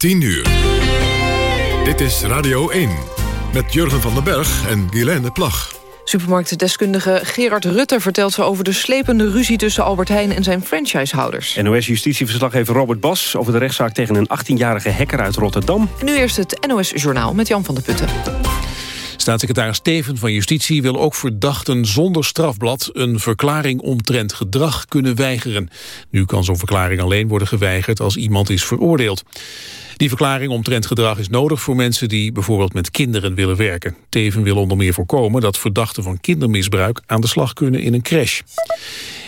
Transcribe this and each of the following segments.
10 uur. Dit is Radio 1 met Jurgen van den Berg en Guilaine Plag. Supermarktdeskundige Gerard Rutte vertelt ze over de slepende ruzie tussen Albert Heijn en zijn franchisehouders. NOS-justitieverslaggever Robert Bas over de rechtszaak tegen een 18-jarige hacker uit Rotterdam. En nu eerst het NOS-journaal met Jan van der Putten. Staatssecretaris Steven van Justitie wil ook verdachten zonder strafblad een verklaring omtrent gedrag kunnen weigeren. Nu kan zo'n verklaring alleen worden geweigerd als iemand is veroordeeld. Die verklaring omtrent gedrag is nodig voor mensen die bijvoorbeeld met kinderen willen werken. Teven wil onder meer voorkomen dat verdachten van kindermisbruik aan de slag kunnen in een crash.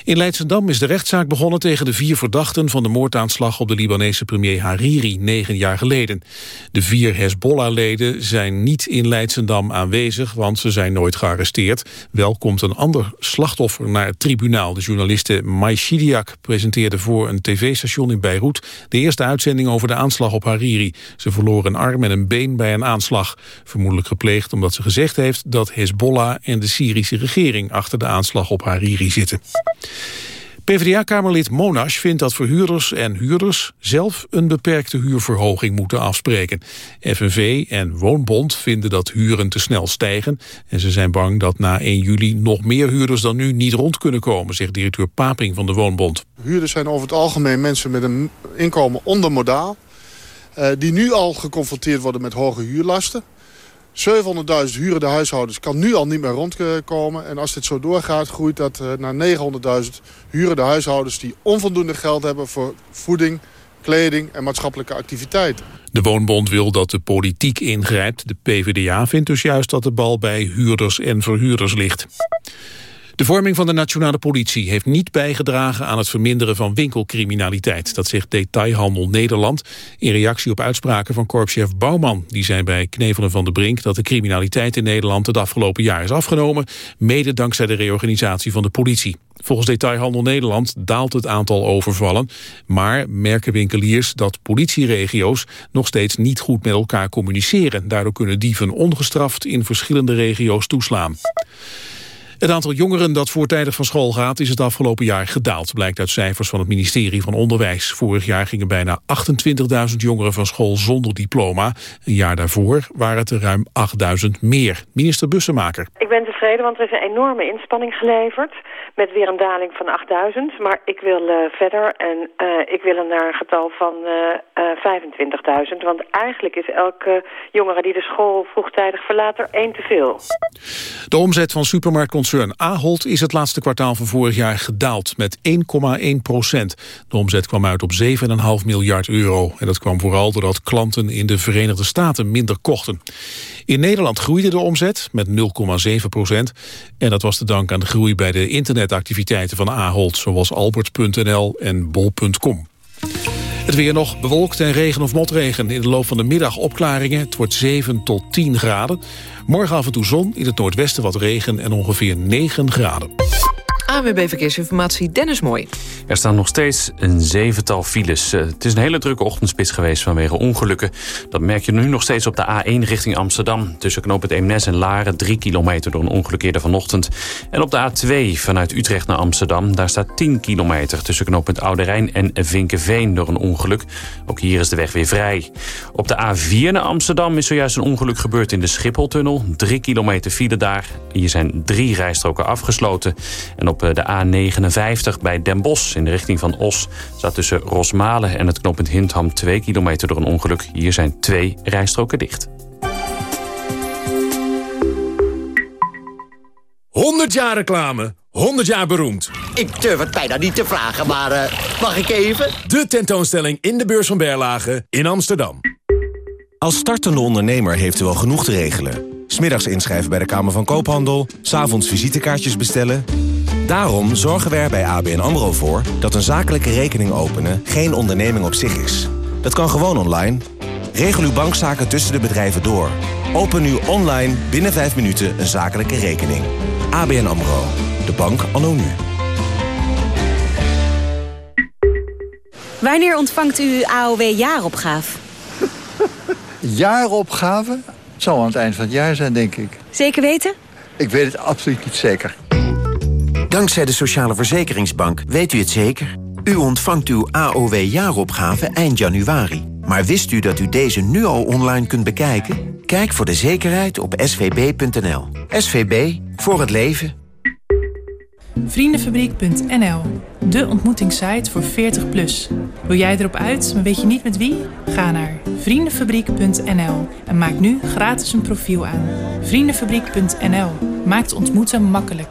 In Leidsendam is de rechtszaak begonnen tegen de vier verdachten van de moordaanslag op de Libanese premier Hariri negen jaar geleden. De vier Hezbollah-leden zijn niet in Leidsendam aanwezig, want ze zijn nooit gearresteerd. Wel komt een ander slachtoffer naar het tribunaal. De journaliste Mai Shidiak presenteerde voor een tv-station in Beirut de eerste uitzending over de aanslag op Hariri. Ze verloor een arm en een been bij een aanslag. Vermoedelijk gepleegd omdat ze gezegd heeft dat Hezbollah en de Syrische regering achter de aanslag op Hariri zitten. PvdA-kamerlid Monash vindt dat verhuurders en huurders zelf een beperkte huurverhoging moeten afspreken. FNV en Woonbond vinden dat huren te snel stijgen en ze zijn bang dat na 1 juli nog meer huurders dan nu niet rond kunnen komen, zegt directeur Paping van de Woonbond. Huurders zijn over het algemeen mensen met een inkomen onder modaal, eh, die nu al geconfronteerd worden met hoge huurlasten. 700.000 hurende huishoudens kan nu al niet meer rondkomen. En als dit zo doorgaat, groeit dat eh, naar 900.000 hurende huishoudens... die onvoldoende geld hebben voor voeding, kleding en maatschappelijke activiteiten. De Woonbond wil dat de politiek ingrijpt. De PvdA vindt dus juist dat de bal bij huurders en verhuurders ligt. De vorming van de nationale politie heeft niet bijgedragen aan het verminderen van winkelcriminaliteit. Dat zegt Detailhandel Nederland in reactie op uitspraken van korpschef Bouwman. Die zei bij Knevelen van de Brink dat de criminaliteit in Nederland het afgelopen jaar is afgenomen. Mede dankzij de reorganisatie van de politie. Volgens Detailhandel Nederland daalt het aantal overvallen. Maar merken winkeliers dat politieregio's nog steeds niet goed met elkaar communiceren. Daardoor kunnen dieven ongestraft in verschillende regio's toeslaan. Het aantal jongeren dat voortijdig van school gaat is het afgelopen jaar gedaald, blijkt uit cijfers van het ministerie van Onderwijs. Vorig jaar gingen bijna 28.000 jongeren van school zonder diploma. Een jaar daarvoor waren het er ruim 8.000 meer. Minister Bussemaker. Ik ben tevreden, want er is een enorme inspanning geleverd met weer een daling van 8000. Maar ik wil uh, verder en uh, ik wil naar een getal van uh, 25.000. Want eigenlijk is elke jongere die de school vroegtijdig verlaat er één te veel. De omzet van supermarktconcern Ahold is het laatste kwartaal van vorig jaar gedaald met 1,1 procent. De omzet kwam uit op 7,5 miljard euro. En dat kwam vooral doordat klanten in de Verenigde Staten minder kochten. In Nederland groeide de omzet met 0,7 procent. En dat was te danken aan de groei bij de internetactiviteiten van Ahold... zoals Albert.nl en Bol.com. Het weer nog bewolkt en regen of motregen. In de loop van de middag opklaringen. Het wordt 7 tot 10 graden. Morgen af en toe zon, in het noordwesten wat regen en ongeveer 9 graden. AWB Verkeersinformatie, Dennis Mooi. Er staan nog steeds een zevental files. Eh, het is een hele drukke ochtendspits geweest vanwege ongelukken. Dat merk je nu nog steeds op de A1 richting Amsterdam. Tussen knoop het Eemnes en Laren, 3 kilometer door een ongeluk eerder vanochtend. En op de A2 vanuit Utrecht naar Amsterdam. Daar staat 10 kilometer tussen knooppunt Oude en Vinkenveen door een ongeluk. Ook hier is de weg weer vrij. Op de A4 naar Amsterdam is zojuist een ongeluk gebeurd in de Schipholtunnel. 3 kilometer file daar. Hier zijn drie rijstroken afgesloten. En op de A59 bij Den Bosch in de richting van Os... staat tussen Rosmalen en het knooppunt Hindham 2 kilometer door een ongeluk. Hier zijn twee rijstroken dicht. 100 jaar reclame, 100 jaar beroemd. Ik durf het bijna niet te vragen, maar uh, mag ik even? De tentoonstelling in de beurs van Berlage in Amsterdam. Als startende ondernemer heeft u al genoeg te regelen. Smiddags inschrijven bij de Kamer van Koophandel, s'avonds visitekaartjes bestellen. Daarom zorgen we er bij ABN AMRO voor dat een zakelijke rekening openen geen onderneming op zich is. Dat kan gewoon online. Regel uw bankzaken tussen de bedrijven door. Open nu online binnen 5 minuten een zakelijke rekening. ABN AMRO. De bank anno nu. Wanneer ontvangt u AOW-jaaropgave? Jaaropgave? Het zal aan het eind van het jaar zijn, denk ik. Zeker weten? Ik weet het absoluut niet zeker. Dankzij de Sociale Verzekeringsbank weet u het zeker. U ontvangt uw AOW-jaaropgave eind januari. Maar wist u dat u deze nu al online kunt bekijken? Kijk voor de zekerheid op svb.nl. SVB, voor het leven. Vriendenfabriek.nl, de ontmoetingssite voor 40 plus. Wil jij erop uit, maar weet je niet met wie? Ga naar vriendenfabriek.nl en maak nu gratis een profiel aan. Vriendenfabriek.nl maakt ontmoeten makkelijk.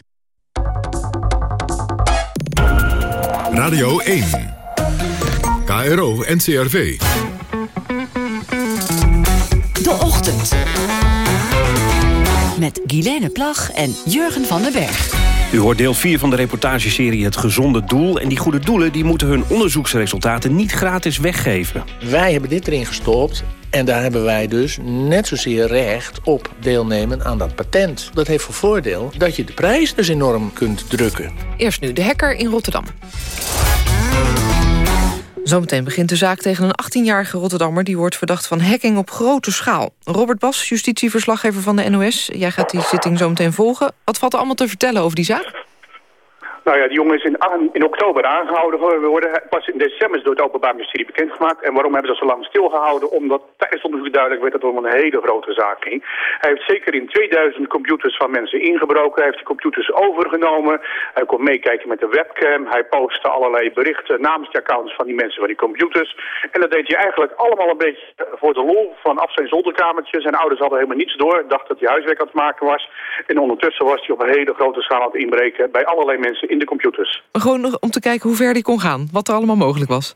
Radio 1. KRO NCRV. De Ochtend. Met Guilaine Plag en Jurgen van den Berg. U hoort deel 4 van de reportageserie Het Gezonde Doel. En die goede doelen die moeten hun onderzoeksresultaten niet gratis weggeven. Wij hebben dit erin gestopt en daar hebben wij dus net zozeer recht op deelnemen aan dat patent. Dat heeft voor voordeel dat je de prijs dus enorm kunt drukken. Eerst nu de hacker in Rotterdam. Zometeen begint de zaak tegen een 18-jarige Rotterdammer... die wordt verdacht van hacking op grote schaal. Robert Bas, justitieverslaggever van de NOS. Jij gaat die zitting zometeen volgen. Wat valt er allemaal te vertellen over die zaak? Nou ja, die jongen is in, in oktober aangehouden. We worden pas in december door het Openbaar Ministerie bekendgemaakt. En waarom hebben ze zo lang stilgehouden? Omdat tijdens onderzoek duidelijk werd dat het om een hele grote zaak ging. Hij heeft zeker in 2000 computers van mensen ingebroken. Hij heeft die computers overgenomen. Hij kon meekijken met de webcam. Hij postte allerlei berichten namens de accounts van die mensen van die computers. En dat deed hij eigenlijk allemaal een beetje voor de lol vanaf zijn zolderkamertje. Zijn ouders hadden helemaal niets door. Dachten dat hij huiswerk aan het maken was. En ondertussen was hij op een hele grote schaal aan het inbreken bij allerlei mensen in de computers. Gewoon om te kijken hoe ver die kon gaan. Wat er allemaal mogelijk was.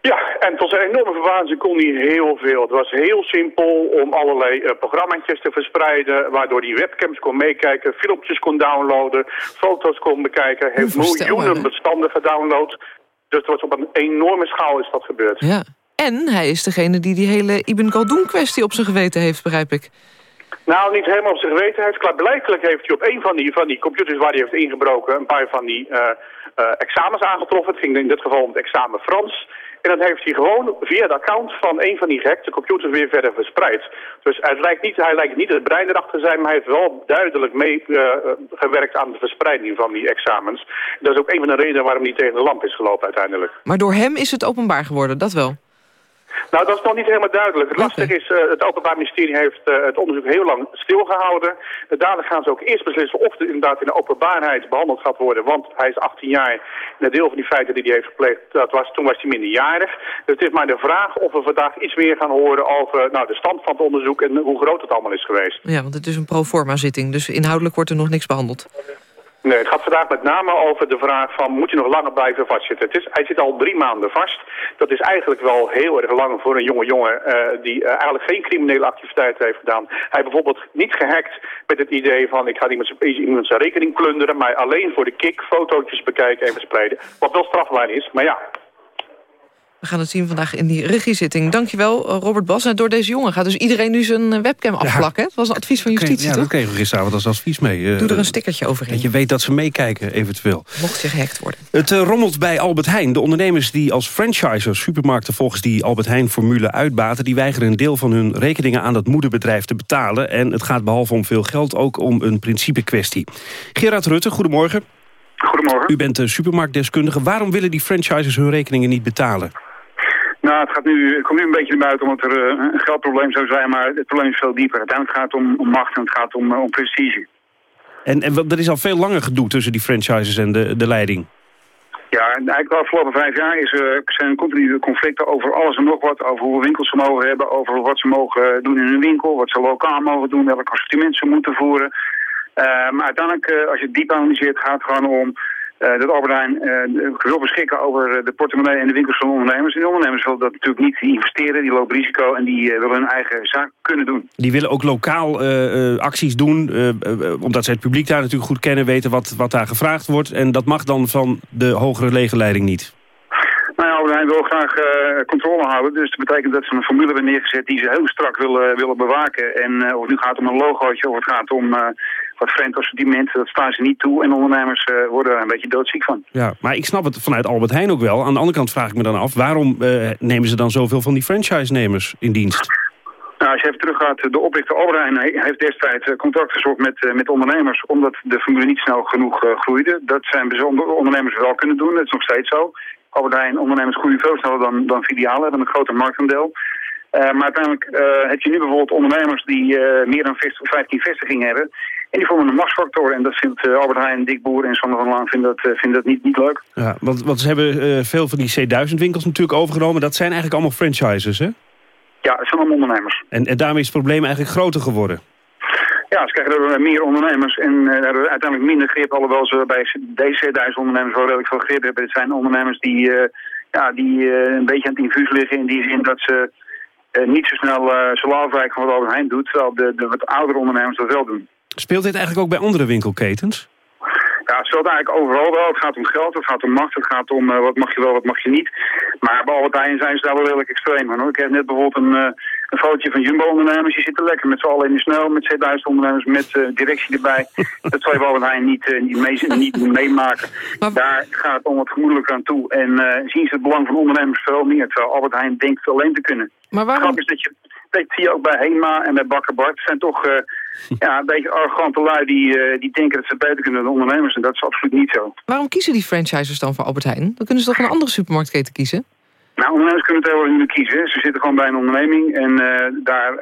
Ja, en tot zijn enorme verbazing kon hij heel veel. Het was heel simpel om allerlei uh, programma's te verspreiden... waardoor hij webcams kon meekijken, filmpjes kon downloaden... foto's kon bekijken. Hij heeft miljoenen bestanden gedownload. Dus het was op een enorme schaal is dat gebeurd. Ja, en hij is degene die die hele Ibn Khaldun-kwestie op zijn geweten heeft, begrijp ik. Nou, niet helemaal op zijn geweten heeft. Klaarblijkelijk heeft hij op een van die, van die computers waar hij heeft ingebroken... een paar van die uh, uh, examens aangetroffen. Het ging in dit geval om het examen Frans. En dat heeft hij gewoon via de account van een van die gehackte computers weer verder verspreid. Dus het lijkt niet, hij lijkt niet het brein erachter te zijn, maar hij heeft wel duidelijk meegewerkt uh, aan de verspreiding van die examens. Dat is ook een van de redenen waarom hij tegen de lamp is gelopen uiteindelijk. Maar door hem is het openbaar geworden, dat wel? Nou, dat is nog niet helemaal duidelijk. Het lastige is, uh, het Openbaar Ministerie heeft uh, het onderzoek heel lang stilgehouden. Uh, dadelijk gaan ze ook eerst beslissen of het inderdaad in de openbaarheid behandeld gaat worden. Want hij is 18 jaar en een deel van die feiten die hij heeft gepleegd, dat was, toen was hij minderjarig. Dus het is maar de vraag of we vandaag iets meer gaan horen over nou, de stand van het onderzoek en hoe groot het allemaal is geweest. Ja, want het is een pro forma zitting, dus inhoudelijk wordt er nog niks behandeld. Nee, het gaat vandaag met name over de vraag van moet je nog langer blijven vastzitten. Het is, hij zit al drie maanden vast. Dat is eigenlijk wel heel erg lang voor een jonge jongen uh, die uh, eigenlijk geen criminele activiteiten heeft gedaan. Hij bijvoorbeeld niet gehackt met het idee van ik ga iemand iemand zijn rekening plunderen, maar alleen voor de kick fotootjes bekijken en verspreiden. Wat wel strafbaar is, maar ja, we gaan het zien vandaag in die regiezitting. Dankjewel, Robert Bas. En door deze jongen gaat dus iedereen nu zijn webcam afplakken. Het was een advies van justitie, Ja, toch? dat kregen we gisteravond als advies mee. Doe er een stickertje overheen. Dat je weet dat ze meekijken, eventueel. Mocht je gehackt worden. Het uh, rommelt bij Albert Heijn. De ondernemers die als franchisers supermarkten volgens die Albert Heijn-formule uitbaten... die weigeren een deel van hun rekeningen aan dat moederbedrijf te betalen. En het gaat behalve om veel geld ook om een principe kwestie. Gerard Rutte, goedemorgen. Goedemorgen. U bent supermarktdeskundige. Waarom willen die franchisers hun rekeningen niet betalen? Nou, het, gaat nu, het komt nu een beetje naar buiten omdat er uh, een geldprobleem zou zijn, maar het probleem is veel dieper. Uiteindelijk gaat het om, om macht en het gaat om, uh, om prestige. En, en er is al veel langer gedoe tussen die franchises en de, de leiding. Ja, eigenlijk de afgelopen vijf jaar is, uh, zijn continue conflicten over alles en nog wat. Over hoeveel winkels ze mogen hebben, over wat ze mogen doen in hun winkel, wat ze lokaal mogen doen, welk assortiment ze moeten voeren. maar uiteindelijk, als je het diep analyseert, gaat het gewoon om eh, dat Albert Heijn uh, wil beschikken over de portemonnee en de winkels van ondernemers. En de ondernemers willen dat natuurlijk niet investeren, die lopen risico en die willen hun eigen zaak kunnen doen. Die willen ook lokaal acties doen, omdat ze het publiek daar natuurlijk goed kennen, weten wat, wat daar gevraagd wordt. En dat mag dan van de hogere legerleiding niet. Nou ja, Albert Heijn wil graag controle houden. Dus dat betekent dat ze een formule hebben neergezet die ze heel strak willen, willen bewaken. En of het nu gaat om een logootje of het gaat om wat vreemd assortiment, dat staan ze niet toe. En ondernemers uh, worden er een beetje doodziek van. Ja, maar ik snap het vanuit Albert Heijn ook wel. Aan de andere kant vraag ik me dan af... waarom uh, nemen ze dan zoveel van die franchise-nemers in dienst? Nou, als je even teruggaat, de oprichter Albert Heijn heeft destijds eh, contact gezocht met, met ondernemers... omdat de formule niet snel genoeg groeide. Dat zijn bijzondere ondernemers wel kunnen doen, dat is nog steeds zo. Albert Heijn ondernemers groeien veel sneller dan, dan filialen, hebben een groter marktaandeel. maar uiteindelijk heb je nu bijvoorbeeld ondernemers die meer dan 15 vestigingen hebben... En die vormen een machtsfactor. En dat vindt uh, Albert Heijn, Dick Boer en Sander van Laan vinden dat, uh, vinden dat niet, niet leuk. Ja, want, want ze hebben uh, veel van die C1000 winkels natuurlijk overgenomen. Dat zijn eigenlijk allemaal franchises, hè? Ja, het zijn allemaal ondernemers. En, en daarmee is het probleem eigenlijk groter geworden. Ja, ze krijgen er meer ondernemers en hebben uiteindelijk minder grip. Alhoewel ze bij deze C1000 ondernemers wel redelijk veel grip hebben. Het zijn ondernemers die, ja, die een beetje aan het infuus liggen. In die zin dat ze niet zo snel zullen afwijken van wat Albert Heijn doet. Terwijl de, de wat oudere ondernemers dat wel doen. Speelt dit eigenlijk ook bij andere winkelketens? Ja, het speelt eigenlijk overal wel. Het gaat om geld, het gaat om macht, het gaat om uh, wat mag je wel, wat mag je niet. Maar bij Albert Heijn zijn ze daar wel redelijk extreem van. Hoor. Ik heb net bijvoorbeeld een, uh, een fotootje van Jumbo-ondernemers. Die zitten lekker met z'n allen in de snel, met C1000-ondernemers, met uh, directie erbij. dat zal je bij Albert Heijn niet, niet, mee, niet meemaken. Maar... Daar gaat het om wat gemoedelijk aan toe. En zien ze het belang van ondernemers veel meer. Terwijl Albert Heijn denkt alleen te kunnen. Maar waarom... is dat je dat zie je ook bij HEMA en bij Bakker Bart. Zijn toch ja, een beetje arrogante lui die, uh, die denken dat ze beter kunnen dan ondernemers. En dat is absoluut niet zo. Waarom kiezen die franchisers dan voor Albert Heijn? Dan kunnen ze toch een andere supermarktketen kiezen? Nou, ondernemers kunnen het helemaal niet kiezen. Ze zitten gewoon bij een onderneming en uh, daar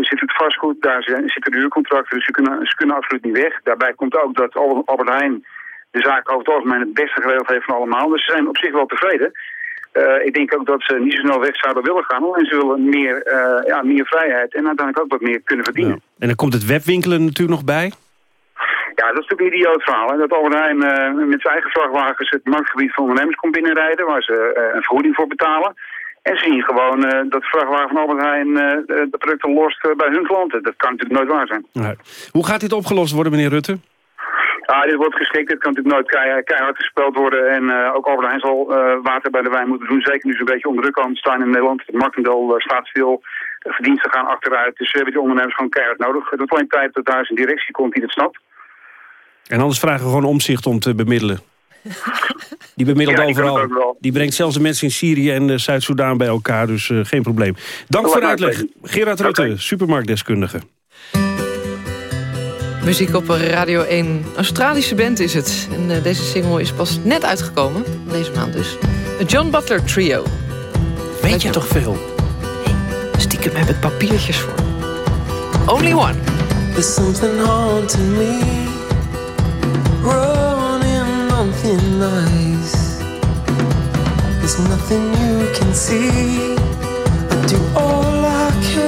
zit het vastgoed, daar zitten de huurcontracten, dus ze kunnen, ze kunnen absoluut niet weg. Daarbij komt ook dat Albert Heijn de zaak over het algemeen het beste geregeld heeft van allemaal. Dus ze zijn op zich wel tevreden. Uh, ik denk ook dat ze niet zo snel weg zouden willen gaan. En ze willen meer, uh, ja, meer vrijheid en uiteindelijk ook wat meer kunnen verdienen. Ja. En dan komt het webwinkelen natuurlijk nog bij? Ja, dat is natuurlijk een idioot verhaal. Hè? Dat Albert Heijn uh, met zijn eigen vrachtwagens het marktgebied van ondernemers komt binnenrijden... waar ze een vergoeding voor betalen. En zien gewoon dat de vrachtwagen van Albert Heijn de producten lost bij hun klanten. Dat kan natuurlijk nooit waar zijn. Nee. Hoe gaat dit opgelost worden, meneer Rutte? Ja, dit wordt geschikt. Dit kan natuurlijk nooit keihard gespeeld worden. En uh, ook Albert Heijn zal uh, water bij de wijn moeten doen. Zeker nu ze een beetje onder druk komen staan in Nederland. Het marktendeel uh, staat stil. verdiensten gaan achteruit. Dus we hebben die ondernemers gewoon keihard nodig. Het wordt alleen tijd dat daar eens een directie komt die dat snapt. En anders vragen we gewoon omzicht om te bemiddelen. Die bemiddelt ja, overal. Die brengt zelfs de mensen in Syrië en Zuid-Soedan bij elkaar. Dus geen probleem. Dank voor de uitleg. Gerard Rutte, okay. supermarktdeskundige. Muziek op Radio 1. Australische band is het. En uh, deze single is pas net uitgekomen. Deze maand dus. De John Butler Trio. Weet je toch veel? Hey, stiekem heb het papiertjes voor. Only one. There's something haunting me. Running on thin ice. There's nothing you can see. I do all I can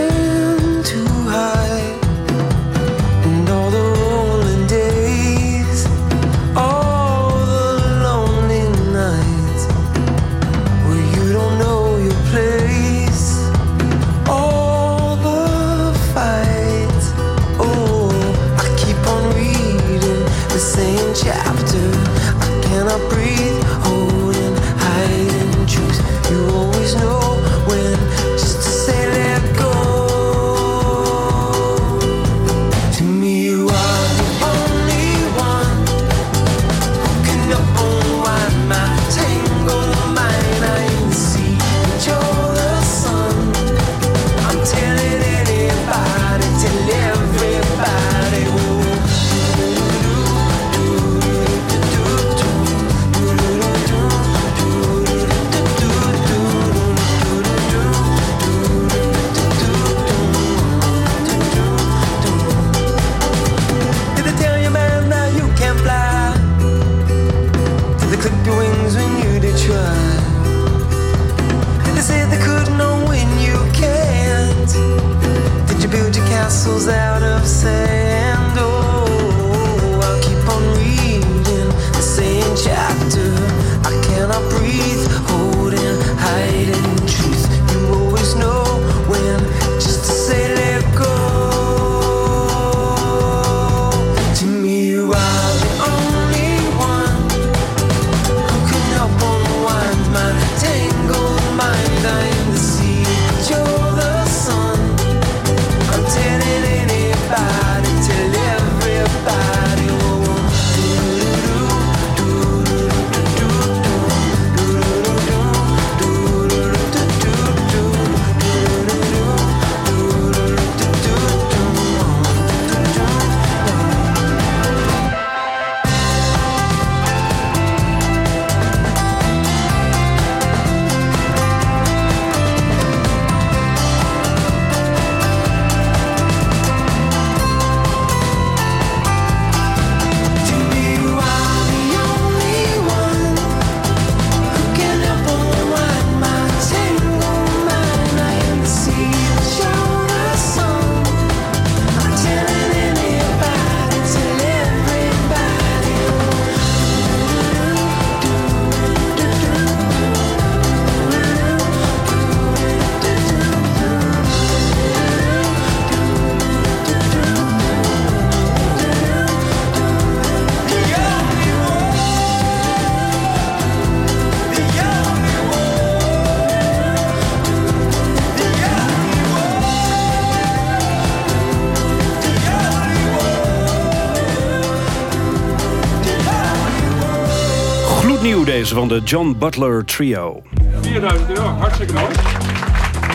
Van de John Butler Trio. 4000 euro, hartstikke mooi.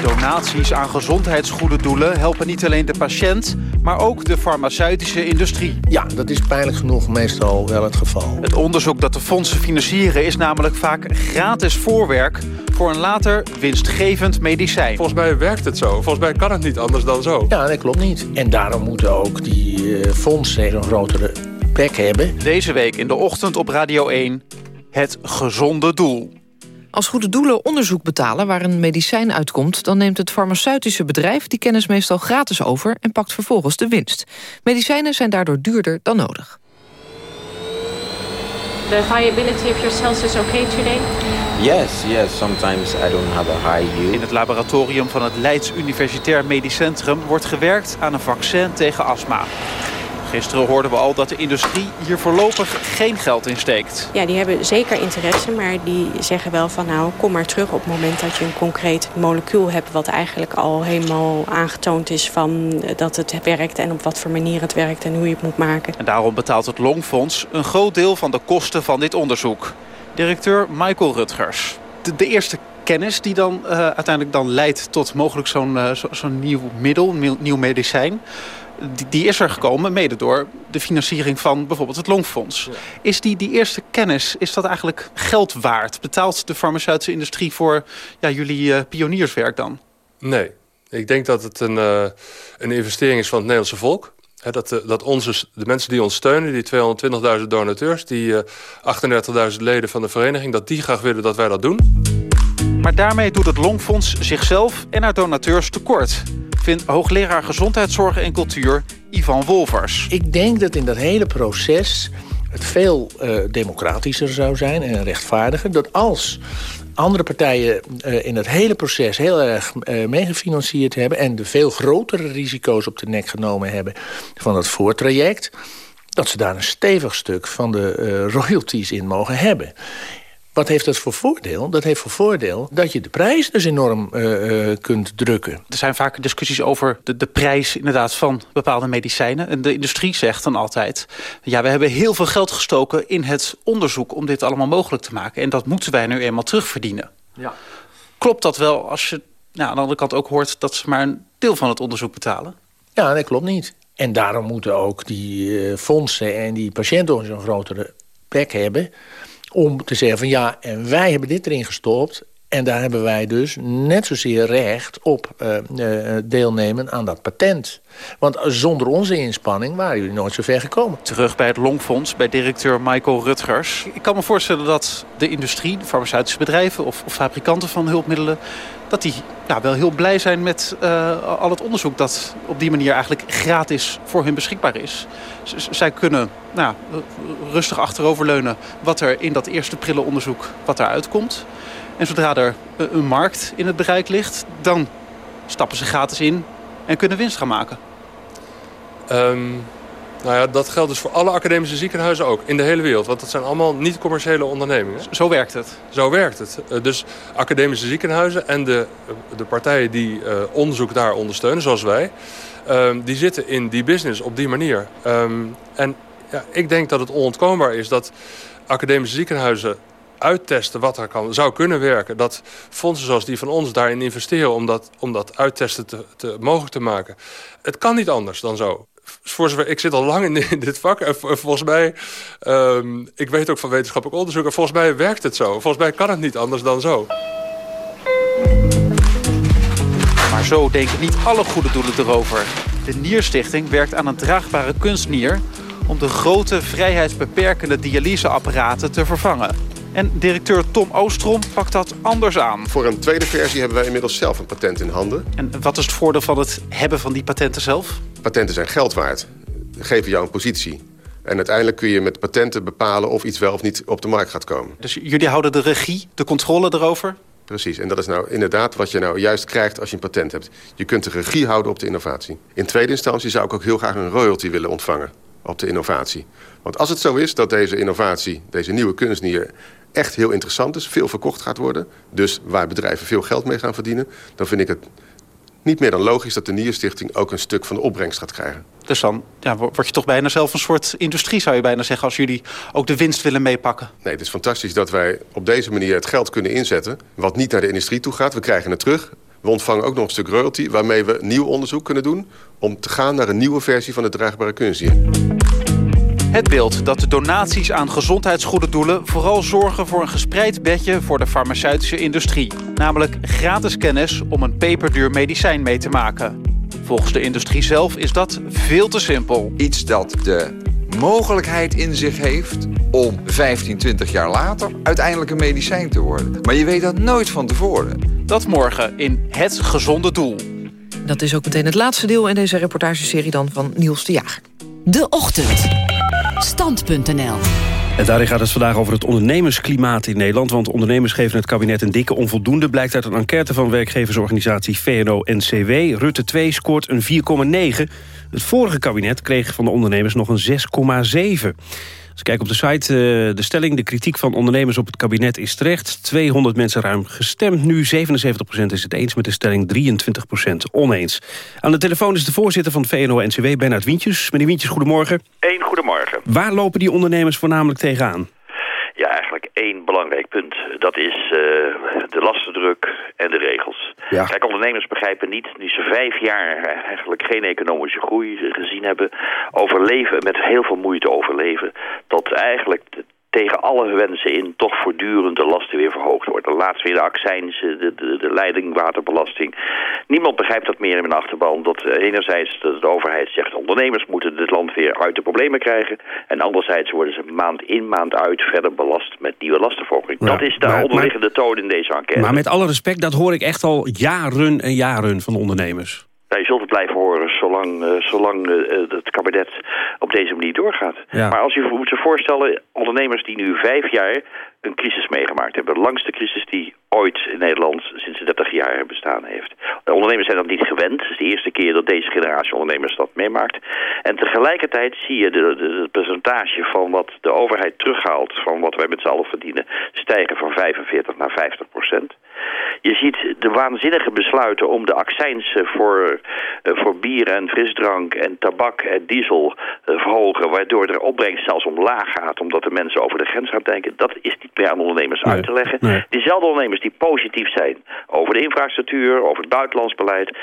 Donaties aan gezondheidsgoede doelen helpen niet alleen de patiënt... maar ook de farmaceutische industrie. Ja, dat is pijnlijk genoeg meestal wel het geval. Het onderzoek dat de fondsen financieren is namelijk vaak gratis voorwerk... voor een later winstgevend medicijn. Volgens mij werkt het zo. Volgens mij kan het niet anders dan zo. Ja, dat klopt niet. En daarom moeten ook die eh, fondsen een grotere plek hebben. Deze week in de ochtend op Radio 1... Het gezonde doel. Als goede doelen onderzoek betalen waar een medicijn uitkomt... dan neemt het farmaceutische bedrijf die kennis meestal gratis over... en pakt vervolgens de winst. Medicijnen zijn daardoor duurder dan nodig. The viability of your cells is okay today? Yes, yes. Sometimes I don't have a high yield. In het laboratorium van het Leids Universitair Medisch Centrum... wordt gewerkt aan een vaccin tegen astma. Gisteren hoorden we al dat de industrie hier voorlopig geen geld in steekt. Ja, die hebben zeker interesse, maar die zeggen wel van nou, kom maar terug op het moment dat je een concreet molecuul hebt wat eigenlijk al helemaal aangetoond is van dat het werkt en op wat voor manier het werkt en hoe je het moet maken. En daarom betaalt het Longfonds een groot deel van de kosten van dit onderzoek. Directeur Michael Rutgers. De, de eerste kennis die dan uh, uiteindelijk dan leidt tot mogelijk zo'n uh, zo nieuw middel, een nieuw medicijn die, die, is er gekomen mede door de financiering van bijvoorbeeld het Longfonds. Ja. Is die, die eerste kennis, is dat eigenlijk geld waard? Betaalt de farmaceutische industrie voor ja, jullie uh, pionierswerk dan? Nee, ik denk dat het een, uh, een investering is van het Nederlandse volk. He, dat, uh, dat onze, de mensen die ons steunen, die 220.000 donateurs... die 38.000 leden van de vereniging, dat die graag willen dat wij dat doen. Maar daarmee doet het Longfonds zichzelf en haar donateurs tekort vindt hoogleraar gezondheidszorg en cultuur Ivan Wolvers. Ik denk dat in dat hele proces het veel uh, democratischer zou zijn en rechtvaardiger. Dat als andere partijen uh, in het hele proces heel erg uh, meegefinancierd hebben... en de veel grotere risico's op de nek genomen hebben van het voortraject... dat ze daar een stevig stuk van de royalties in mogen hebben. Wat heeft dat voor voordeel? Dat heeft voor voordeel dat je de prijs dus enorm uh, uh, kunt drukken. Er zijn vaak discussies over de, de prijs inderdaad van bepaalde medicijnen. En de industrie zegt dan altijd... ja, we hebben heel veel geld gestoken in het onderzoek... om dit allemaal mogelijk te maken. En dat moeten wij nu eenmaal terugverdienen. Ja. Klopt dat wel als je nou, aan de andere kant ook hoort... dat ze maar een deel van het onderzoek betalen? Ja, dat klopt niet. En daarom moeten ook die uh, fondsen en die patiënten een grotere plek hebben om te zeggen van ja, en wij hebben dit erin gestopt... en daar hebben wij dus net zozeer recht op uh, uh, deelnemen aan dat patent. Want zonder onze inspanning waren jullie nooit zo ver gekomen. Terug bij het Longfonds, bij directeur Michael Rutgers. Ik kan me voorstellen dat de industrie, farmaceutische bedrijven... of, of fabrikanten van hulpmiddelen... dat die nou, wel heel blij zijn met uh, al het onderzoek... dat op die manier eigenlijk gratis voor hun beschikbaar is. Zij kunnen nou, rustig achteroverleunen wat er in dat eerste prille onderzoek wat daaruit komt. En zodra er een markt in het bereik ligt, dan stappen ze gratis in en kunnen winst gaan maken. Um, nou ja, dat geldt dus voor alle academische ziekenhuizen ook, in de hele wereld. Want dat zijn allemaal niet-commerciële ondernemingen. Zo werkt het? Zo werkt het. Dus academische ziekenhuizen en de, de partijen die onderzoek daar ondersteunen, zoals wij... Um, die zitten in die business op die manier. Um, en ja, ik denk dat het onontkoombaar is dat academische ziekenhuizen uittesten wat er kan, zou kunnen werken. Dat fondsen zoals die van ons daarin investeren om dat, om dat uittesten te, te, mogelijk te maken. Het kan niet anders dan zo. Ik zit al lang in, dit vak en volgens mij, um, ik weet ook van wetenschappelijk onderzoek... en volgens mij werkt het zo. Volgens mij kan het niet anders dan zo. Maar zo denken niet alle goede doelen erover. De Nierstichting werkt aan een draagbare kunstnier... om de grote vrijheidsbeperkende dialyseapparaten te vervangen. En directeur Tom Oostrom pakt dat anders aan. Voor een tweede versie hebben wij inmiddels zelf een patent in handen. En wat is het voordeel van het hebben van die patenten zelf? Patenten zijn geld waard. Geven jou een positie. En uiteindelijk kun je met patenten bepalen of iets wel of niet op de markt gaat komen. Dus jullie houden de regie, de controle erover? Precies, en dat is nou inderdaad wat je nou juist krijgt als je een patent hebt. Je kunt de regie houden op de innovatie. In tweede instantie zou ik ook heel graag een royalty willen ontvangen op de innovatie. Want als het zo is dat deze innovatie, deze nieuwe kunstnier echt heel interessant is, veel verkocht gaat worden... dus waar bedrijven veel geld mee gaan verdienen... dan vind ik het niet meer dan logisch dat de Nierstichting ook een stuk van de opbrengst gaat krijgen. Dus dan ja, word je toch bijna zelf een soort industrie, zou je bijna zeggen... als jullie ook de winst willen meepakken. Nee, het is fantastisch dat wij op deze manier het geld kunnen inzetten... wat niet naar de industrie toe gaat. We krijgen het terug. We ontvangen ook nog een stuk royalty... waarmee we nieuw onderzoek kunnen doen... om te gaan naar een nieuwe versie van de draagbare kunstdier. Het beeld dat de donaties aan gezondheidsgoede doelen... vooral zorgen voor een gespreid bedje voor de farmaceutische industrie. Namelijk gratis kennis om een peperduur medicijn mee te maken. Volgens de industrie zelf is dat veel te simpel. Iets dat de mogelijkheid in zich heeft om 15, 20 jaar later uiteindelijk een medicijn te worden. Maar je weet dat nooit van tevoren. Dat morgen in Het Gezonde Doel. Dat is ook meteen het laatste deel in deze reportageserie dan van Niels de Jager. De Ochtend. Stand.nl en daarin gaat het vandaag over het ondernemersklimaat in Nederland. Want ondernemers geven het kabinet een dikke onvoldoende... blijkt uit een enquête van werkgeversorganisatie VNO-NCW. Rutte 2 scoort een 4,9. Het vorige kabinet kreeg van de ondernemers nog een 6,7. Als ik kijk op de site, uh, de stelling... de kritiek van ondernemers op het kabinet is terecht. 200 mensen ruim gestemd nu. 77% is het eens met de stelling, 23% oneens. Aan de telefoon is de voorzitter van VNO-NCW, Bernard Wientjes. Meneer Wientjes, goedemorgen. Eén goedemorgen. Waar lopen die ondernemers voornamelijk tegenaan? Ja, eigenlijk één belangrijk punt. Dat is uh, de lastendruk en de regels. Ja. Kijk, ondernemers begrijpen niet, nu ze vijf jaar eigenlijk geen economische groei gezien hebben, overleven, met heel veel moeite overleven, dat eigenlijk tegen alle wensen in toch voortdurend de lasten weer verhoogd worden. Laatst weer de accijns, de, de, de leidingwaterbelasting. Niemand begrijpt dat meer in mijn achterban. Dat eh, enerzijds de, de, overheid zegt ondernemers moeten dit land weer uit de problemen krijgen. En anderzijds worden ze maand in maand uit verder belast met nieuwe lastenverhoging. dat is de onderliggende toon in deze enquête. Maar met alle respect, dat hoor ik echt al jaren en jaren van ondernemers. Je zult het blijven horen zolang, uh, zolang uh, het kabinet op deze manier doorgaat. Ja. Maar als je moet je voorstellen, ondernemers die nu vijf jaar een crisis meegemaakt hebben. De langste crisis die ooit in Nederland sinds 30 jaar bestaan heeft. De ondernemers zijn dat niet gewend. Het is de eerste keer dat deze generatie ondernemers dat meemaakt. En tegelijkertijd zie je de, de, het percentage van wat de overheid terughaalt... van wat wij met z'n allen verdienen, stijgen van 45 naar 50 procent. Je ziet de waanzinnige besluiten om de accijns voor, uh, voor bier en frisdrank en tabak en diesel uh, verhogen... waardoor de opbrengst zelfs omlaag gaat omdat de mensen over de grens gaan denken. Dat is niet meer aan ondernemers uit te leggen. Nee. Diezelfde ondernemers die positief zijn over de infrastructuur, over het buitenlands beleid...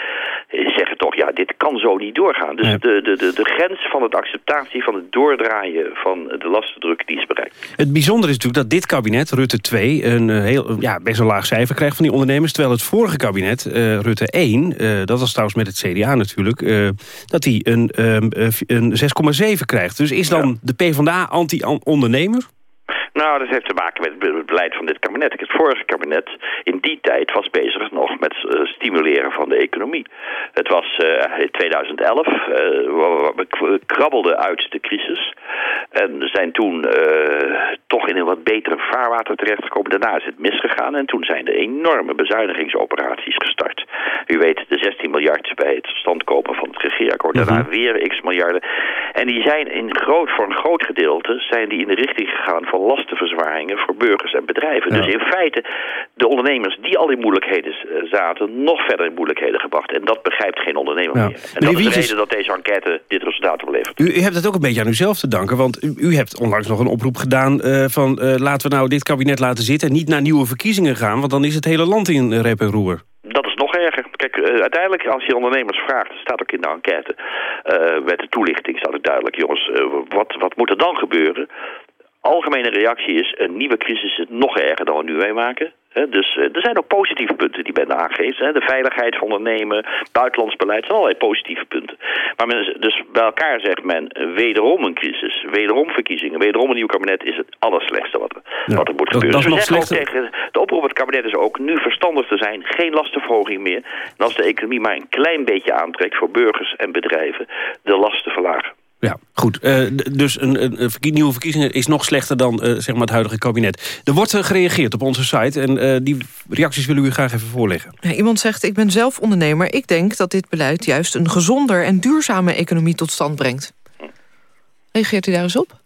Eh, zeggen toch, ja, dit kan zo niet doorgaan. Dus de, de, de, de grens van het acceptatie van het doordraaien van de lastendruk die is bereikt. Het bijzondere is natuurlijk dat dit kabinet, Rutte 2, een heel, ja, best een laag cijfer krijgt van die ondernemers. Terwijl het vorige kabinet, uh, Rutte 1, uh, dat was trouwens met het CDA natuurlijk... Uh, dat hij een, um, een 6,7 krijgt. Dus is dan ja. de PvdA anti-ondernemer? Nou, dat heeft te maken met het beleid van dit kabinet. Het vorige kabinet in die tijd was bezig nog met uh, stimuleren van de economie. Het was uh, in 2011, uh, we krabbelden uit de crisis. En zijn toen toch in een wat betere vaarwater terechtgekomen. Daarna is het misgegaan en toen zijn de enorme bezuinigingsoperaties gestart. U weet, de 16 miljard bij het standkomen van het regeerakkoord. Daarna mhm. weer x miljarden. En die zijn in groot, voor een groot gedeelte zijn die in de richting gegaan van lastenverzwaringen voor burgers en bedrijven. Dus in feite, de ondernemers die al in moeilijkheden eh, zaten, nog verder in moeilijkheden gebracht. En dat begrijpt geen ondernemer meer. En dat is de reden dat deze enquête dit resultaat oplevert. U, u, hebt het ook een beetje aan uzelf te danken, want u, u hebt onlangs nog een oproep gedaan uh, van uh, laten we nou dit kabinet laten zitten en niet naar nieuwe verkiezingen gaan, want dan is het hele land in rep en roer. Dat is nog erger. Kijk, uh, uiteindelijk als je ondernemers vraagt, staat ook in de enquête, uh, met de toelichting staat ook duidelijk, jongens, uh, wat, wat moet er dan gebeuren? Algemene reactie is, een nieuwe crisis is nog erger dan we nu meemaken dus eh, er zijn ook positieve punten die Ben aangeeft. De veiligheid van ondernemen, buitenlands beleid, zijn allerlei positieve punten. Maar men, dus bij elkaar zegt men eh, wederom een crisis, wederom verkiezingen, wederom een nieuw kabinet is het allerslechtste wat, er, wat er moet gebeuren. Dat, dus we tegen de oproep het kabinet is ook nu verstandig te zijn, geen lastenverhoging meer. En als de economie maar een klein beetje aantrekt voor burgers en bedrijven, de lasten verlagen. Ja, goed. Uh, dus een, een, nieuwe verkiezingen is nog slechter dan uh, zeg maar het huidige kabinet. Er wordt uh, gereageerd op onze site en die reacties willen we u graag even voorleggen. Iemand zegt, ik ben zelf ondernemer. Ik denk dat dit beleid juist een gezonder en duurzame economie tot stand brengt. Reageert u daar eens op?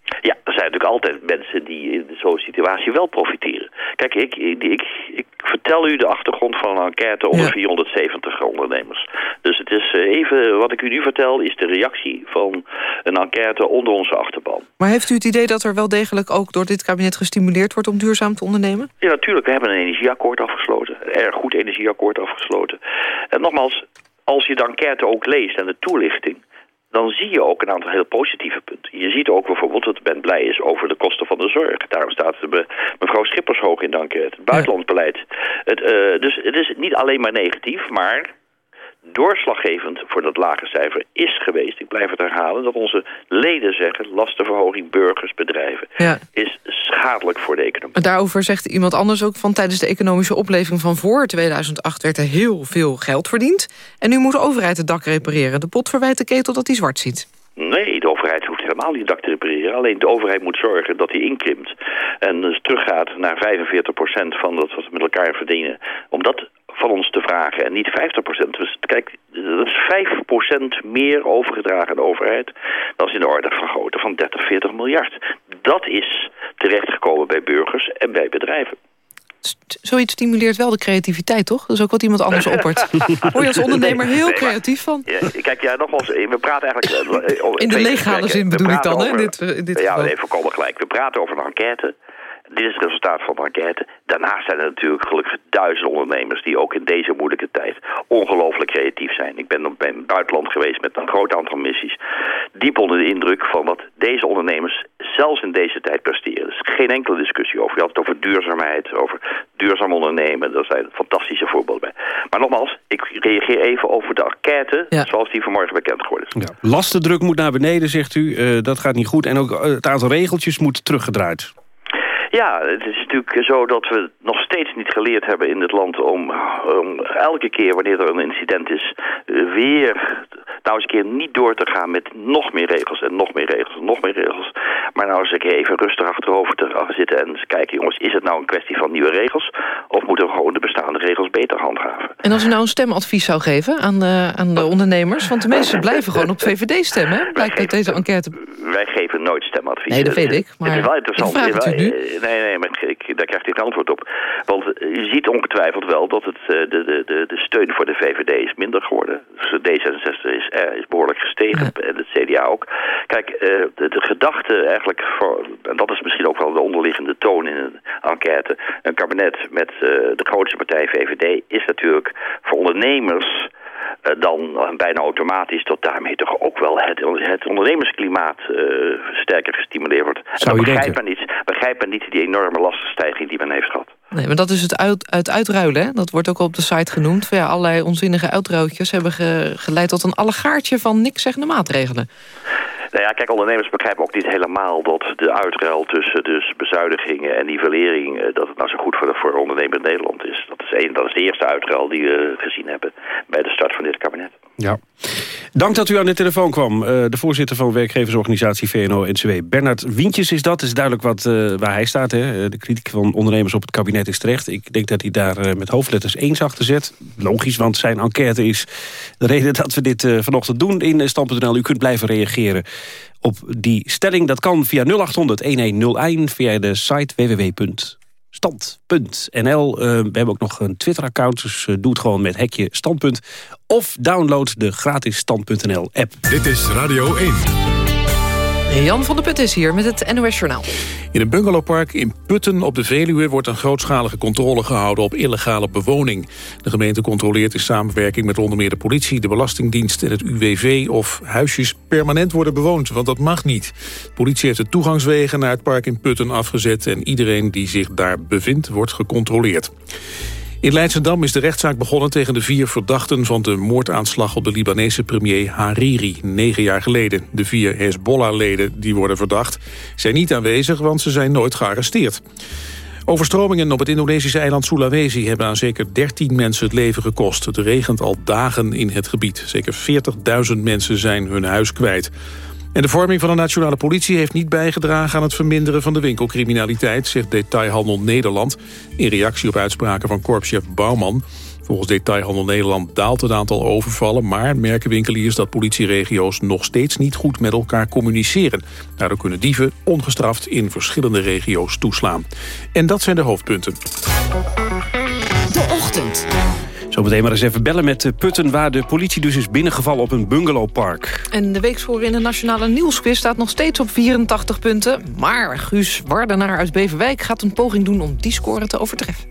Natuurlijk altijd mensen die in zo'n situatie wel profiteren. Kijk, ik, ik, ik, ik, vertel u de achtergrond van een enquête onder 470 ondernemers. Dus het is eh, even, wat ik u nu vertel, is de reactie van een enquête onder onze achterban. Maar heeft u het idee dat er wel degelijk ook door dit kabinet gestimuleerd wordt om duurzaam te ondernemen? Ja, natuurlijk. We hebben een energieakkoord afgesloten. Een erg goed energieakkoord afgesloten. En nogmaals, als je de enquête ook leest en de toelichting dan zie je ook een aantal heel positieve punten. Je ziet ook bijvoorbeeld dat Ben blij is over de kosten van de zorg. Daarom staat mevrouw Schippers hoog in dank het buitenlandsbeleid. Het, uh, dus het is niet alleen maar negatief, maar doorslaggevend voor dat lage cijfer is geweest, ik blijf het herhalen, dat onze leden zeggen lastenverhoging burgers, bedrijven ja. is schadelijk voor de economie. Daarover zegt iemand anders ook van tijdens de economische opleving van voor 2008 werd er heel veel geld verdiend en nu moet de overheid het dak repareren. De pot verwijt de ketel dat hij zwart ziet. Nee, de overheid hoeft helemaal niet het dak te repareren. Alleen de overheid moet zorgen dat hij inkrimpt. En dus teruggaat naar 45% van dat wat we met elkaar verdienen. Om dat van ons te vragen en niet 50%. Dus kijk, dat is 5% meer overgedragen aan de overheid. Dat is in de orde van grootte van 30, 40 miljard. Dat is terechtgekomen bij burgers en bij bedrijven. Zoiets stimuleert wel de creativiteit, toch? Dat is ook wat iemand anders oppert. Word je als ondernemer heel creatief van? Ja, kijk, ja, nogmaals, we praten eigenlijk... Eh, in de leeghalen zin bedoel ik dan, hè? Dit, in dit ja, even komen gelijk. We praten over een enquête dit is het resultaat van de enquête. Daarnaast zijn er natuurlijk gelukkig duizenden ondernemers... die ook in deze moeilijke tijd ongelooflijk creatief zijn. Ik ben bij het buitenland geweest met een groot aantal missies. Diep onder de indruk van wat deze ondernemers zelfs in deze tijd presteren. Er is geen enkele discussie over. Je had het over duurzaamheid, over duurzaam ondernemen. Daar zijn fantastische voorbeelden bij. Maar nogmaals, ik reageer even over de enquête... zoals die vanmorgen bekend geworden is. Ja. Lastendruk moet naar beneden, zegt u. Uh, dat gaat niet goed. En ook eh, het aantal regeltjes moet teruggedraaid. Ja, het is natuurlijk zo dat we nog steeds niet geleerd hebben in dit land om, om elke keer wanneer er een incident is weer nou eens een keer niet door te gaan met nog meer regels en nog meer regels en nog meer regels. Maar nou eens een keer even rustig achterover te zitten en eens kijken jongens, is het nou een kwestie van nieuwe regels of moeten we gewoon de bestaande regels beter handhaven? En als u nou een stemadvies zou geven aan de, aan de ondernemers, want de meesten blijven gewoon op VVD stemmen, blijkt uit deze enquête. Wij geven nooit stemadvies. Nee, dat weet ik. Maar het is wel interessant. Ik nu. Nee, nee, maar ik, daar krijgt u geen antwoord op. Want je ziet ongetwijfeld wel dat het, eh, de, de, de, de steun voor de VVD is minder geworden. Dus D66 is, is behoorlijk gestegen en het CDA ook. Kijk, uh, de, de, gedachte eigenlijk, voor, en dat is misschien ook wel de onderliggende toon in een enquête. Een kabinet met de grootste partij VVD is natuurlijk voor ondernemers dan bijna automatisch dat daarmee toch ook wel het, het ondernemersklimaat uh, sterker gestimuleerd wordt. Zou en dan begrijpt men, niet, begrijpt men niet die enorme lastenstijging die men heeft gehad. Nee, maar dat is het uit, uit uitruilen. Hè? Dat wordt ook op de site genoemd. Ja, allerlei onzinnige uitruiltjes hebben ge, geleid tot een allegaartje van niks zeggende maatregelen. Nou ja, kijk, ondernemers begrijpen ook niet helemaal dat de uitruil tussen dus bezuinigingen en nivellering, eh, dat het nou zo goed voor, de, voor ondernemers in Nederland is. Dat is, een, dat is de eerste uitruil die we gezien hebben bij de start van dit kabinet. Ja. Dank dat u aan de telefoon kwam. Uh, de voorzitter van werkgeversorganisatie VNO-NCW, Bernard Wientjes is dat. is duidelijk wat, uh, waar hij staat. Hè. De kritiek van ondernemers op het kabinet is terecht. Ik denk dat hij daar uh, met hoofdletters eens achter zet. Logisch, want zijn enquête is de reden dat we dit vanochtend doen in Stand.nl. U kunt blijven reageren op die stelling. Dat kan via 0800-1101, via de site www.stand.nl. Uh, we hebben ook nog een Twitter-account, dus uh, doe het gewoon met hekje standpunt. Of download de gratis stand.nl app. Dit is Radio 1. Jan van der Put is hier met het NOS Journaal. In een bungalowpark in Putten op de Veluwe wordt een grootschalige controle gehouden op illegale bewoning. De gemeente controleert in samenwerking met onder meer de politie, de Belastingdienst en het UWV of huisjes permanent worden bewoond, want dat mag niet. De politie heeft de toegangswegen naar het park in Putten afgezet en iedereen die zich daar bevindt wordt gecontroleerd. In Leidschendam is de rechtszaak begonnen tegen de vier verdachten van de moordaanslag op de Libanese premier Hariri, negen jaar geleden. De vier Hezbollah-leden die worden verdacht zijn niet aanwezig, want ze zijn nooit gearresteerd. Overstromingen op het Indonesische eiland Sulawesi hebben aan zeker 13 mensen het leven gekost. Het regent al dagen in het gebied. Zeker 40.000 mensen zijn hun huis kwijt. En de vorming van de nationale politie heeft niet bijgedragen... aan het verminderen van de winkelcriminaliteit, zegt Detailhandel Nederland... in reactie op uitspraken van korpschef Bouwman. Volgens Detailhandel Nederland daalt het aantal overvallen... maar merken winkeliers dat politieregio's nog steeds niet goed met elkaar communiceren. Daardoor kunnen dieven ongestraft in verschillende regio's toeslaan. En dat zijn de hoofdpunten. De Ochtend. Zometeen maar eens even bellen met Putten... waar de politie dus is binnengevallen op een bungalowpark. En de weekscore in de Nationale Nieuwsquiz staat nog steeds op 84 punten. Maar Guus Wardenaar uit Beverwijk gaat een poging doen om die score te overtreffen.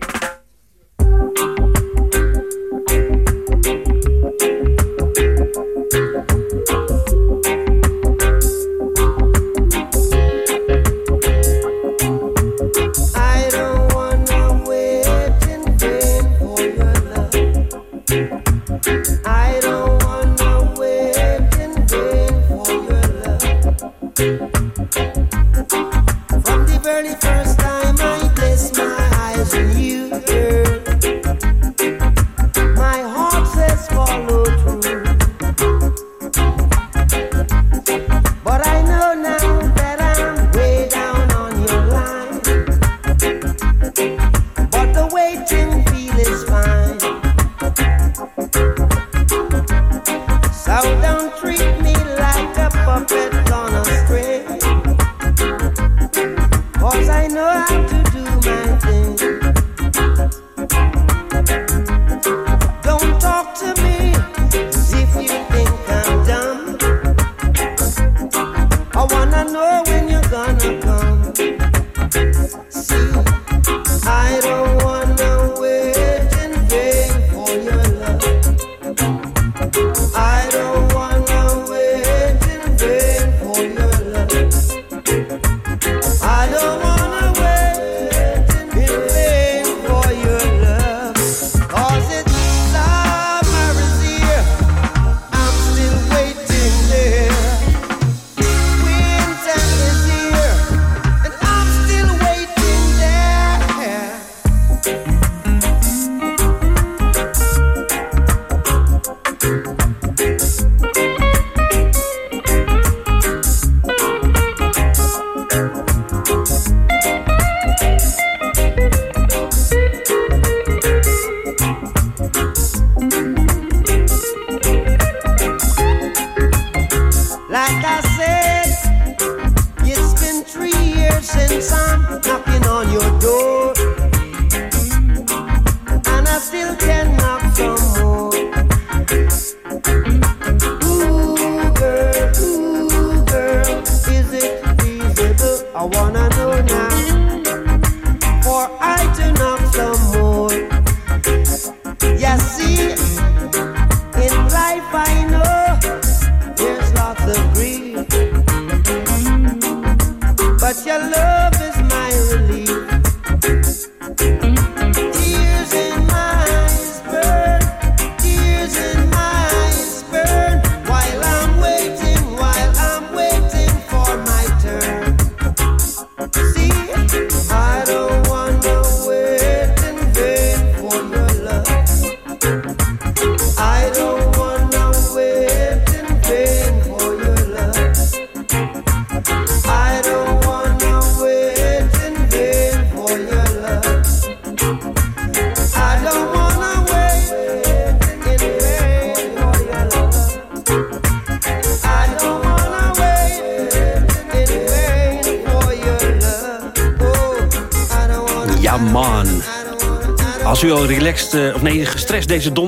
still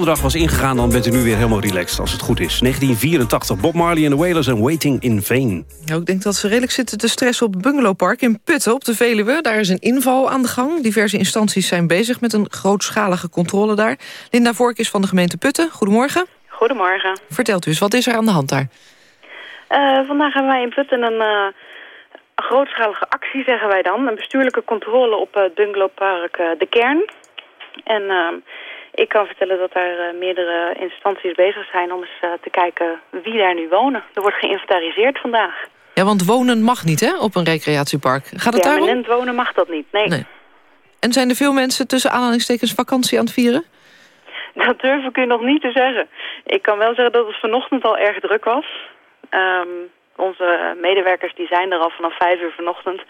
donderdag was ingegaan... dan bent u nu weer helemaal relaxed, als het goed is. 1984, Bob Marley en de Wailers en Waiting in Vain. Nou, ik denk dat ze redelijk zitten te stressen op het bungalowpark in Putten op de Veluwe. Daar is een inval aan de gang. Diverse instanties zijn bezig met een grootschalige controle daar. Linda Vork is van de gemeente Putten. Goedemorgen. Goedemorgen. Vertelt u eens, wat is er aan de hand daar? Uh, vandaag hebben wij in Putten een... Uh een grootschalige actie, zeggen wij dan. Een bestuurlijke controle op het bungalowpark uh, De Kern. En uh, ik kan vertellen dat er uh, meerdere instanties bezig zijn om eens uh, te kijken wie daar nu wonen. Er wordt geïnventariseerd vandaag. Ja, want wonen mag niet, hè, op een recreatiepark. Gaat het daarom? Permanent wonen mag dat niet, nee. nee. En zijn er veel mensen tussen aanhalingstekens vakantie aan het vieren? Dat durf ik u nog niet te zeggen. Ik kan wel zeggen dat het vanochtend al erg druk was. Um, onze medewerkers die zijn er al vanaf vijf uur vanochtend.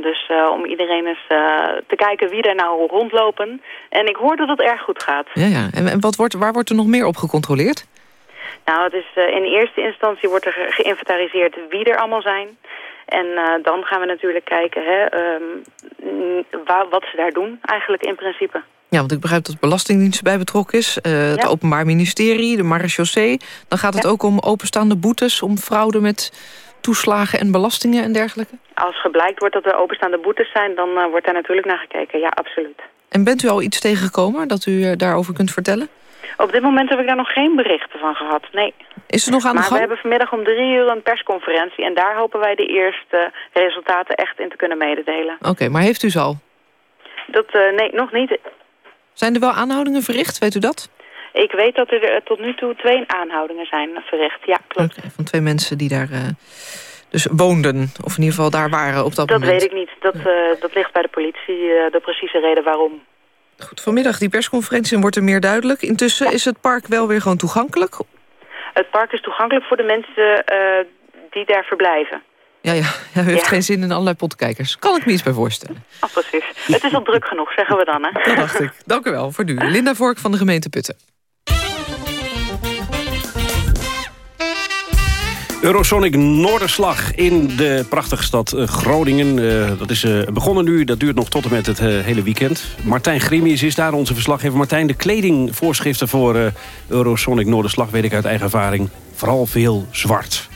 Dus uh, om iedereen eens uh, te kijken wie er nou rondlopen. En ik hoor dat het erg goed gaat. Ja, ja. En wat wordt, waar wordt er nog meer op gecontroleerd? Nou, het is, uh, in eerste instantie wordt er ge geïnventariseerd wie er allemaal zijn. En dan gaan we natuurlijk kijken hè, um, wat ze daar doen eigenlijk in principe. Ja, want ik begrijp dat de Belastingdienst bij betrokken is. Uh, het Openbaar Ministerie, de marechaussee. Dan gaat het ook om openstaande boetes, om fraude met toeslagen en belastingen en dergelijke? Als geblijkt wordt dat er openstaande boetes zijn, dan uh, wordt daar natuurlijk naar gekeken. Ja, absoluut. En bent u al iets tegengekomen dat u uh, daarover kunt vertellen? Op dit moment heb ik daar nog geen berichten van gehad, nee. Is er nog aan maar de gang? we hebben vanmiddag om drie uur een persconferentie... en daar hopen wij de eerste resultaten echt in te kunnen mededelen. Oké, okay, maar heeft u ze al? Dat, nee, nog niet. Zijn er wel aanhoudingen verricht, weet u dat? Ik weet dat er tot nu toe twee aanhoudingen zijn verricht, ja, klopt. Okay, van twee mensen die daar uh, dus woonden, of in ieder geval daar waren op dat, dat moment. Dat weet ik niet, dat, uh, dat ligt bij de politie, uh, de precieze reden waarom. Goed, vanmiddag die persconferentie wordt er meer duidelijk. Intussen ja. is het park wel weer gewoon toegankelijk? Het park is toegankelijk voor de mensen die daar verblijven. Ja, ja, ja, u heeft ja. geen zin in allerlei potkijkers. Kan ik me iets bij voorstellen. Oh, precies. Het is al druk genoeg, zeggen we dan, hè? Dat dacht ik. Dank u wel voor nu. Linda Vork van de gemeente Putten. Eurosonic Noorderslag in de prachtige stad Groningen. Uh, dat is uh, begonnen nu, dat duurt nog tot en met het hele weekend. Martijn Grimius is daar onze verslaggever. Martijn, de kledingvoorschriften voor Eurosonic Noorderslag... weet ik uit eigen ervaring, vooral veel zwart.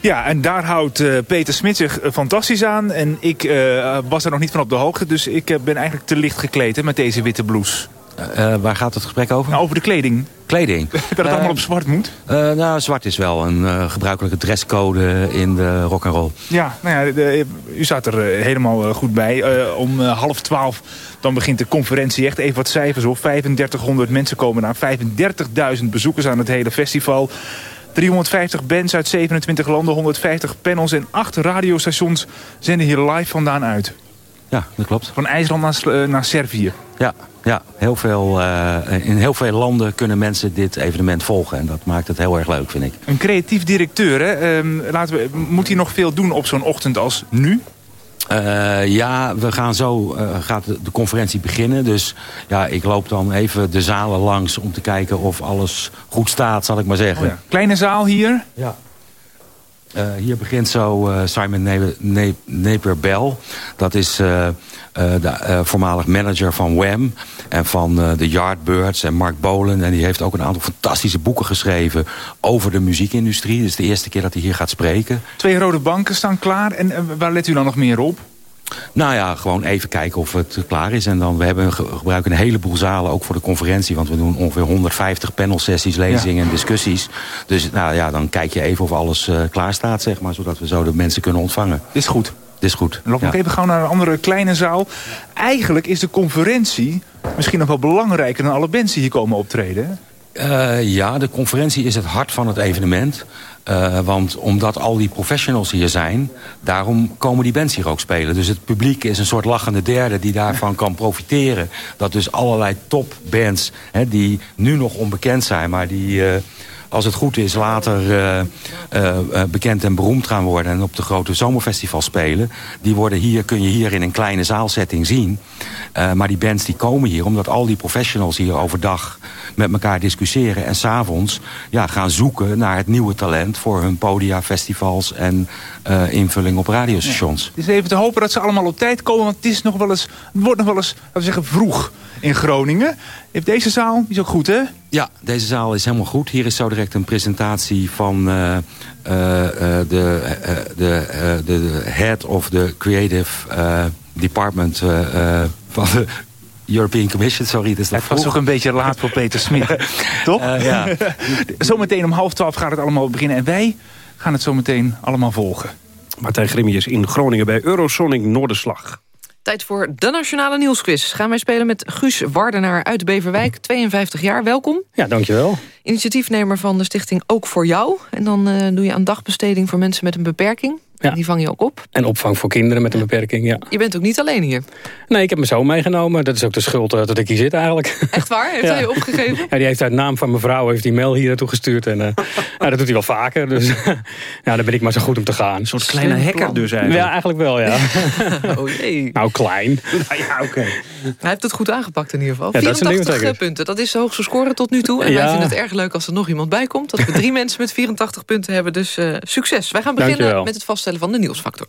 Ja, en daar houdt Peter Smit zich fantastisch aan. En ik was er nog niet van op de hoogte. Dus ik ben eigenlijk te licht gekleed met deze witte blouse. Waar gaat het gesprek over? Nou, over de kleding. Kleding? dat het allemaal op zwart moet? nou, zwart is wel een gebruikelijke dresscode in de rock'n'roll. Ja, nou ja, de, u staat er helemaal goed bij. om half twaalf dan begint de conferentie echt even wat cijfers op. 3500 mensen komen naar 35.000 bezoekers aan het hele festival. 350 bands uit 27 landen, 150 panels en 8 radiostations zenden hier live vandaan uit. Ja, dat klopt. Van IJsland naar, naar Servië. Ja, ja heel veel, uh, in heel veel landen kunnen mensen dit evenement volgen. En dat maakt het heel erg leuk, vind ik. Een creatief directeur, hè? Um, laten we, moet hij nog veel doen op zo'n ochtend als nu? Uh, ja, we gaan zo, uh, gaat de conferentie beginnen. Dus ja, ik loop dan even de zalen langs om te kijken of alles goed staat, zal ik maar zeggen. Oh ja. Kleine zaal hier? Ja. Uh, hier begint zo Simon Napier-Bell. Dat is de voormalig manager van Wham en van de Yardbirds en Mark Bolan. En die heeft ook een aantal fantastische boeken geschreven over de muziekindustrie. Het is de eerste keer dat hij hier gaat spreken. Twee rode banken staan klaar. En waar let u dan nog meer op? Nou ja, gewoon even kijken of het klaar is. En dan, we hebben, gebruiken een heleboel zalen, ook voor de conferentie. Want we doen ongeveer 150 panelsessies, lezingen ja. en discussies. Dus nou ja, dan kijk je even of alles uh, klaar staat, zeg maar. Zodat we zo de mensen kunnen ontvangen. Is goed. Dit is goed. Loop ja. nog even gauw naar een andere kleine zaal. Eigenlijk is de conferentie misschien nog wel belangrijker dan alle bands die hier komen optreden. Uh, ja, de conferentie is het hart van het evenement. Uh, want omdat al die professionals hier zijn, daarom komen die bands hier ook spelen. Dus het publiek is een soort lachende derde die daarvan kan profiteren. Dat dus allerlei topbands, die nu nog onbekend zijn, maar die... Uh, als het goed is, later bekend en beroemd gaan worden... en op de grote zomerfestivals spelen. Die worden hier, kun je hier in een kleine zaalsetting zien. Maar die bands die komen hier omdat al die professionals hier overdag met elkaar discussiëren... en s'avonds ja, gaan zoeken naar het nieuwe talent voor hun podia, festivals en eh, invulling op radiostations. Het is even te hopen dat ze allemaal op tijd komen, want het, is nog wel eens, het wordt nog wel eens laten we zeggen, vroeg in Groningen. Heeft deze zaal, die is ook goed hè? Ja, deze zaal is helemaal goed. Hier is zo direct een presentatie van uh, uh, de, de, de head of the creative department van de European Commission. Sorry, het is Het was ook een beetje laat voor Peter Smit. Toch? ja. Zometeen om half twaalf gaat het allemaal beginnen. En wij gaan het zometeen allemaal volgen. Martijn Grimmius in Groningen bij Eurosonic Noorderslag. Tijd voor de Nationale Nieuwsquiz. Gaan wij spelen met Guus Wardenaar uit Beverwijk, 52 jaar. Welkom. Ja, dankjewel. Initiatiefnemer van de stichting Ook voor Jou. En dan uh, doe je aan dagbesteding voor mensen met een beperking. Ja. Die vang je ook op. En opvang voor kinderen met een beperking, ja. Je bent ook niet alleen hier. Nee, ik heb mijn zoon meegenomen. Dat is ook de schuld uh, dat ik hier zit eigenlijk. Echt waar? Heeft Ja. hij je opgegeven? Ja, die heeft uit naam van mijn vrouw heeft die mail hier naartoe gestuurd. En, eh, nou, dat doet hij wel vaker. Dus ja, dan ben ik maar zo goed om te gaan. Een soort kleine hacker dus eigenlijk. Ja, eigenlijk wel, ja. Oh jee. nou, klein. Nou ja, oké. Hij heeft het goed aangepakt in ieder geval. Ja, dat is een ding 84 zeker. punten, dat is de hoogste score tot nu toe. En wij vinden het erg leuk als er nog iemand bij komt. Dat we drie mensen met 84 punten hebben. Dus eh, succes. Wij gaan beginnen Dankjewel. met het vaststellen van de nieuwsfactor.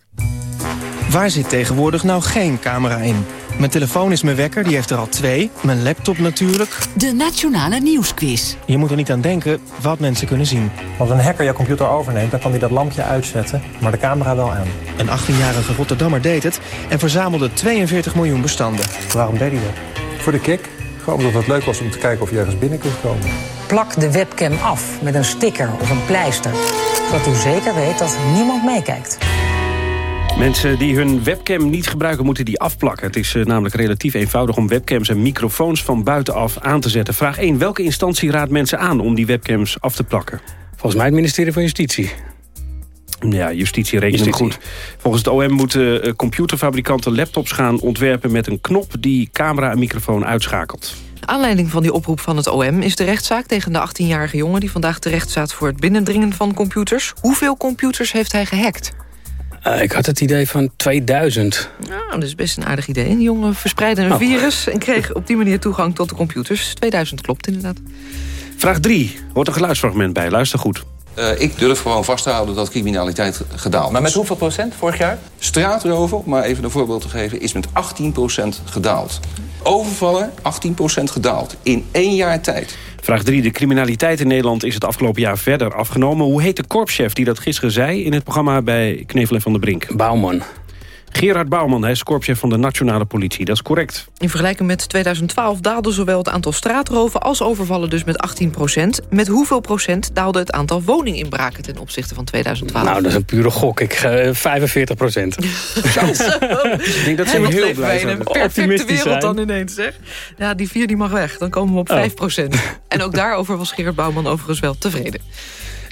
Waar zit tegenwoordig nou geen camera in? Mijn telefoon is mijn wekker, die heeft er al twee. Mijn laptop natuurlijk. De Nationale Nieuwsquiz. Je moet er niet aan denken wat mensen kunnen zien. Als een hacker jouw computer overneemt, dan kan hij dat lampje uitzetten, maar de camera wel aan. Een 18-jarige Rotterdammer deed het en verzamelde 42 miljoen bestanden. Waarom deed hij dat? Voor de kick. Gewoon omdat het leuk was om te kijken of je ergens binnen kunt komen. Plak de webcam af met een sticker of een pleister. Zodat u zeker weet dat niemand meekijkt. Mensen die hun webcam niet gebruiken, moeten die afplakken. Het is eh, namelijk relatief eenvoudig om webcams en microfoons van buitenaf aan te zetten. Vraag 1. Welke instantie raadt mensen aan om die webcams af te plakken? Volgens mij het ministerie van Justitie. Ja, justitie rekent Justitie. goed. Volgens het OM moeten eh, computerfabrikanten laptops gaan ontwerpen... met een knop die camera en microfoon uitschakelt. Aanleiding van die oproep van het OM is de rechtszaak tegen de 18-jarige jongen... die vandaag terecht staat voor het binnendringen van computers. Hoeveel computers heeft hij gehackt? Eh, ik had het idee van 2000. Nou, dat is best een aardig idee. Die jongen verspreidde een Oh. virus en kreeg op die manier toegang tot de computers. 2000 klopt inderdaad. Vraag 3. Hoort een geluidsfragment bij. Luister goed. Eh, ik durf gewoon vast te houden dat criminaliteit gedaald Maar met is. hoeveel procent vorig jaar? Straatrover, om maar even een voorbeeld te geven, is met 18% gedaald. Overvallen, 18% gedaald. In één jaar tijd. Vraag 3. De criminaliteit in Nederland is het afgelopen jaar verder afgenomen. Hoe heet de korpschef die dat gisteren zei in het programma bij Knevel en Van der Brink? Bouwman. Gerard Bouwman, hij is korpschef van de Nationale Politie. Dat is correct. In vergelijking met 2012 daalde zowel het aantal straatroven als overvallen dus met 18 procent. Met hoeveel procent daalde het aantal woninginbraken ten opzichte van 2012? Nou, dat is een pure gok. Ik ga eh, 45 procent. Ik denk dat ze heel leven blij zijn. een perfecte Optimistisch wereld dan ineens, zeg. Ja, die vier die mag weg. Dan komen we op Oh. 5 procent. En ook daarover was Gerard Bouwman overigens wel tevreden.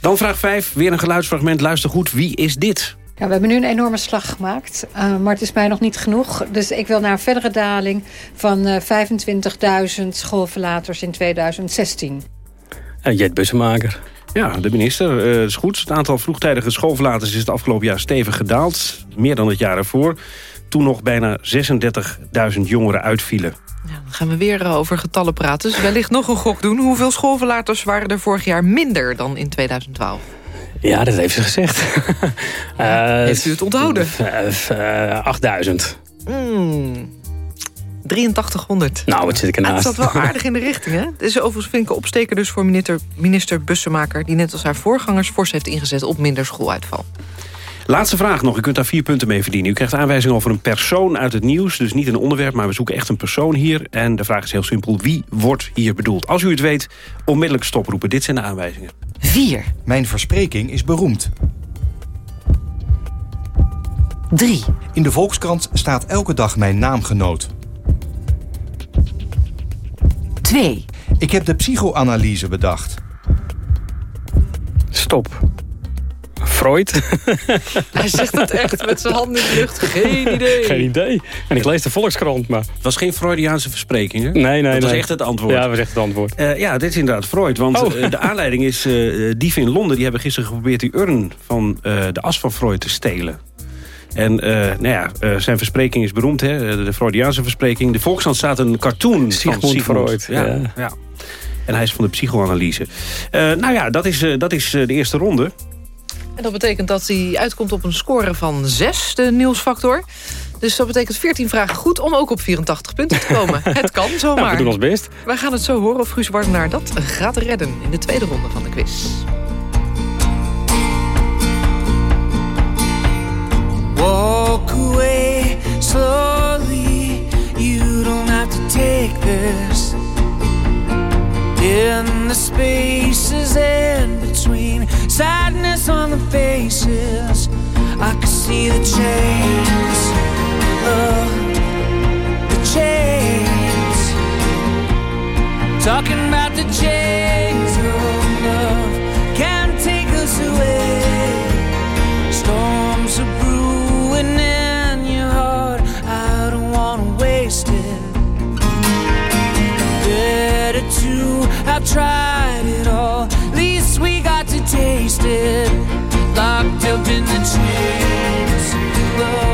Dan vraag 5. Weer een geluidsfragment. Luister goed. Wie is dit? Ja, we hebben nu een enorme slag gemaakt, uh, maar het is mij nog niet genoeg. Dus ik wil naar een verdere daling van uh, 25.000 schoolverlaters in 2016. Uh, Jet Bussemaker. Ja, de minister. Uh, is goed. Het aantal vroegtijdige schoolverlaters is het afgelopen jaar stevig gedaald. Meer dan het jaar ervoor. Toen nog bijna 36.000 jongeren uitvielen. Ja, dan gaan we weer over getallen praten. Dus wellicht nog een gok doen. Hoeveel schoolverlaters waren er vorig jaar minder dan in 2012? Ja, dat heeft ze gezegd. uh, heeft u het onthouden? Uh, 8000. Mm, 8300. Nou, wat zit ik ernaast. Het zat wel aardig in de richting, hè? Het is overigens flinke opsteker dus voor minister, minister Bussemaker... die net als haar voorgangers fors heeft ingezet op minder schooluitval. Laatste vraag nog. U kunt daar vier punten mee verdienen. U krijgt aanwijzing over een persoon uit het nieuws. Dus niet een onderwerp, maar we zoeken echt een persoon hier. En de vraag is heel simpel. Wie wordt hier bedoeld? Als u het weet, onmiddellijk stoproepen. Dit zijn de aanwijzingen. 4. Mijn verspreking is beroemd. 3. In de Volkskrant staat elke dag mijn naamgenoot. 2. Ik heb de psychoanalyse bedacht. Stop. Freud. Hij zegt het echt met zijn handen in de lucht. Geen idee. Geen idee. En ik lees de Volkskrant, maar... Het was geen Freudiaanse verspreking, hè? Nee, nee, Dat was nee. echt het antwoord. Ja, dat was echt het antwoord. Uh, ja, dit is inderdaad Freud. Want oh. uh, de aanleiding is... Uh, dieven in Londen die hebben gisteren geprobeerd... die urn van de as van Freud te stelen. En nou ja, zijn verspreking is beroemd, hè? de Freudiaanse verspreking. De Volkskrant staat een cartoon Sigmund van Sigmund Freud. Ja, ja. ja. En hij is van de psychoanalyse. nou ja, dat is, dat is de eerste ronde. En dat betekent dat hij uitkomt op een score van 6, de nieuwsfactor. Dus dat betekent 14 vragen goed om ook op 84 punten te komen. het kan zomaar. Nou, we doen ons best. Wij gaan het zo horen of Guus Wardenaar dat gaat redden... in de tweede ronde van de quiz. Walk away slowly. You don't have to take this. In the spaces in between, sadness on the faces. I can see the chains, of the chains. Talking about the chains of love can't take us away. Storms are brewing in your heart. I don't wanna waste it. Better to have tried wasted, up in the chains.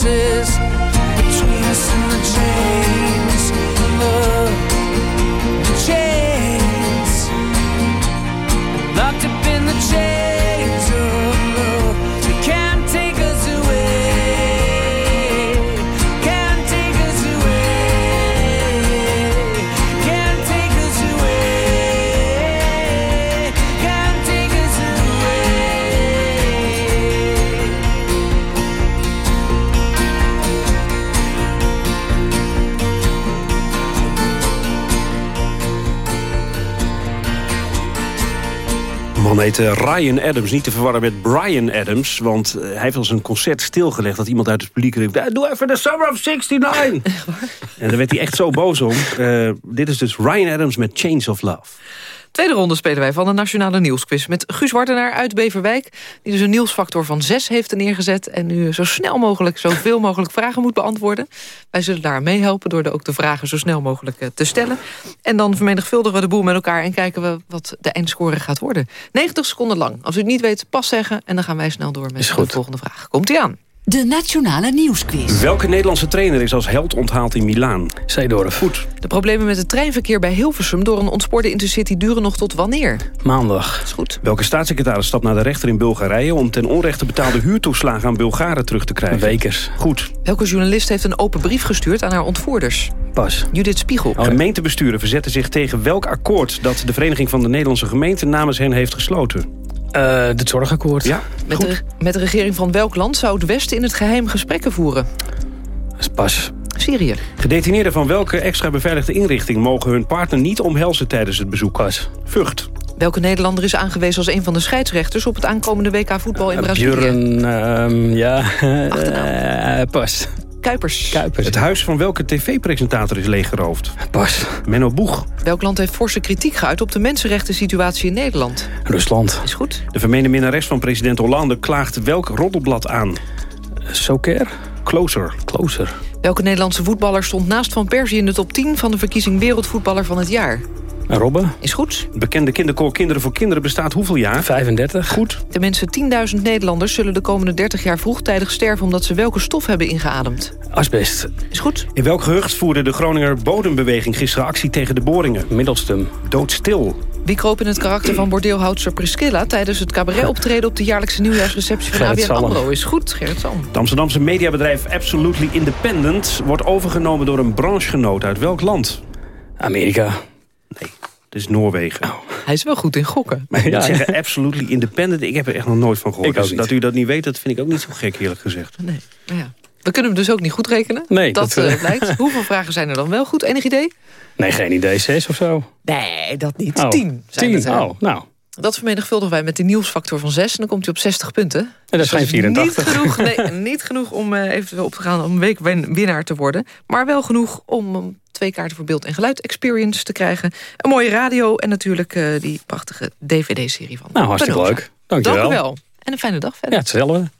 Spaces De man heet eh, Ryan Adams, niet te verwarren met Brian Adams. Want eh, hij heeft al zijn concert stilgelegd dat iemand uit het publiek riep... "Eh, Doe even de Summer of 69! en daar werd hij echt zo boos om. Eh, dit is dus Ryan Adams met Chains of Love. Tweede ronde spelen wij van de Nationale Nieuwsquiz... met Guus Wartenaar uit Beverwijk... die dus een nieuwsfactor van 6 heeft neergezet... en nu zo snel mogelijk zoveel mogelijk vragen moet beantwoorden. Wij zullen daar meehelpen door de, ook de vragen zo snel mogelijk eh, te stellen. En dan vermenigvuldigen we de boel met elkaar... en kijken we wat de eindscore gaat worden. 90 seconden lang. Als u het niet weet, pas zeggen... en dan gaan wij snel door met de volgende vraag. Komt-ie aan. De Nationale Nieuwsquiz. Welke Nederlandse trainer is als held onthaald in Milaan? Zeedorf. Goed. De problemen met het treinverkeer bij Hilversum... door een ontspoorde intercity duren nog tot wanneer? Maandag. Is goed. Welke staatssecretaris stapt naar de rechter in Bulgarije... om ten onrechte betaalde huurtoeslagen aan Bulgaren terug te krijgen? Wekers. Goed. Welke journalist heeft een open brief gestuurd aan haar ontvoerders? Pas. Judith Spiegel. Gemeentebesturen verzetten zich tegen welk akkoord... dat de Vereniging van de Nederlandse Gemeenten namens hen heeft gesloten? Uh, het zorgakkoord. Ja, Met goed. de, met de regering van welk land zou het Westen in het geheim gesprekken voeren? Pas. Syrië. Gedetineerden van welke extra beveiligde inrichting... mogen hun partner niet omhelzen tijdens het bezoek? Pas. Vught. Welke Nederlander is aangewezen als een van de scheidsrechters... op het aankomende WK voetbal in Uh, Brazilië? Björn, ehm, ja. Achternaam. Uh, pas. Kuipers. Kuipers. Het huis van welke tv-presentator is leeggeroofd? Pas. Menno Boeg. Welk land heeft forse kritiek geuit op de mensenrechten situatie in Nederland? Rusland. Is goed. De vermeende minnares van president Hollande klaagt welk roddelblad aan? Soker. Closer. Closer. Welke Nederlandse voetballer stond naast Van Persie in de top 10... van de verkiezing Wereldvoetballer van het jaar? Robben. Is goed. Bekende kinderkoor Kinderen voor Kinderen bestaat hoeveel jaar? 35. Goed. De mensen 10.000 Nederlanders zullen de komende 30 jaar vroegtijdig sterven... omdat ze welke stof hebben ingeademd? Asbest. Is goed. In welk gehucht voerde de Groninger Bodembeweging gisteren actie tegen de boringen? Middelstum. Doodstil. Wie kroop in het karakter van bordeelhoudster Priscilla... tijdens het cabaretoptreden op de jaarlijkse nieuwjaarsreceptie van ABN. AMRO? Is goed, Gerrit. Het Amsterdamse mediabedrijf Absolutely Independent... wordt overgenomen door een branchegenoot uit welk land? Amerika. Nee, het is Noorwegen. Hij is wel goed in gokken. Maar je Ja. zeggen Absolutely Independent, ik heb er echt nog nooit van gehoord. Dus dat u dat niet weet, dat vind ik ook niet zo gek eerlijk gezegd. Nee, maar ja. We kunnen hem dus ook niet goed rekenen. Nee, dat, dat, eh, eh, blijkt. Hoeveel vragen zijn er dan wel goed? Enig idee? Nee, geen idee. Zes of zo? Nee, dat niet. Oh, Tien. zijn Tien. het? Oh, nou. Dat vermenigvuldigen wij met die nieuwsfactor van 6 en dan komt hij op 60 punten. En dat is geen 84. Niet genoeg, nee, niet genoeg om uh, eventueel op te gaan om een week winnaar te worden. Maar wel genoeg om twee kaarten voor beeld- en geluid-experience te krijgen. Een mooie radio en natuurlijk uh, die prachtige DVD-serie van Nou, hartstikke leuk. Dank je Dank wel. u wel. En een fijne dag verder. Ja, hetzelfde.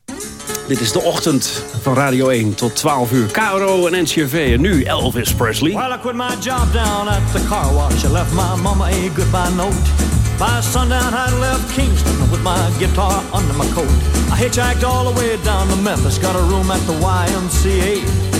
Dit is de ochtend van Radio 1 tot 12 uur. KRO en NCRV en nu Elvis Presley. Well, I quit my job down at the car wash. I left my mama a goodbye note. By sundown, I left Kingston with my guitar under my coat. I hitchhiked all the way down to Memphis, got a room at the YMCA.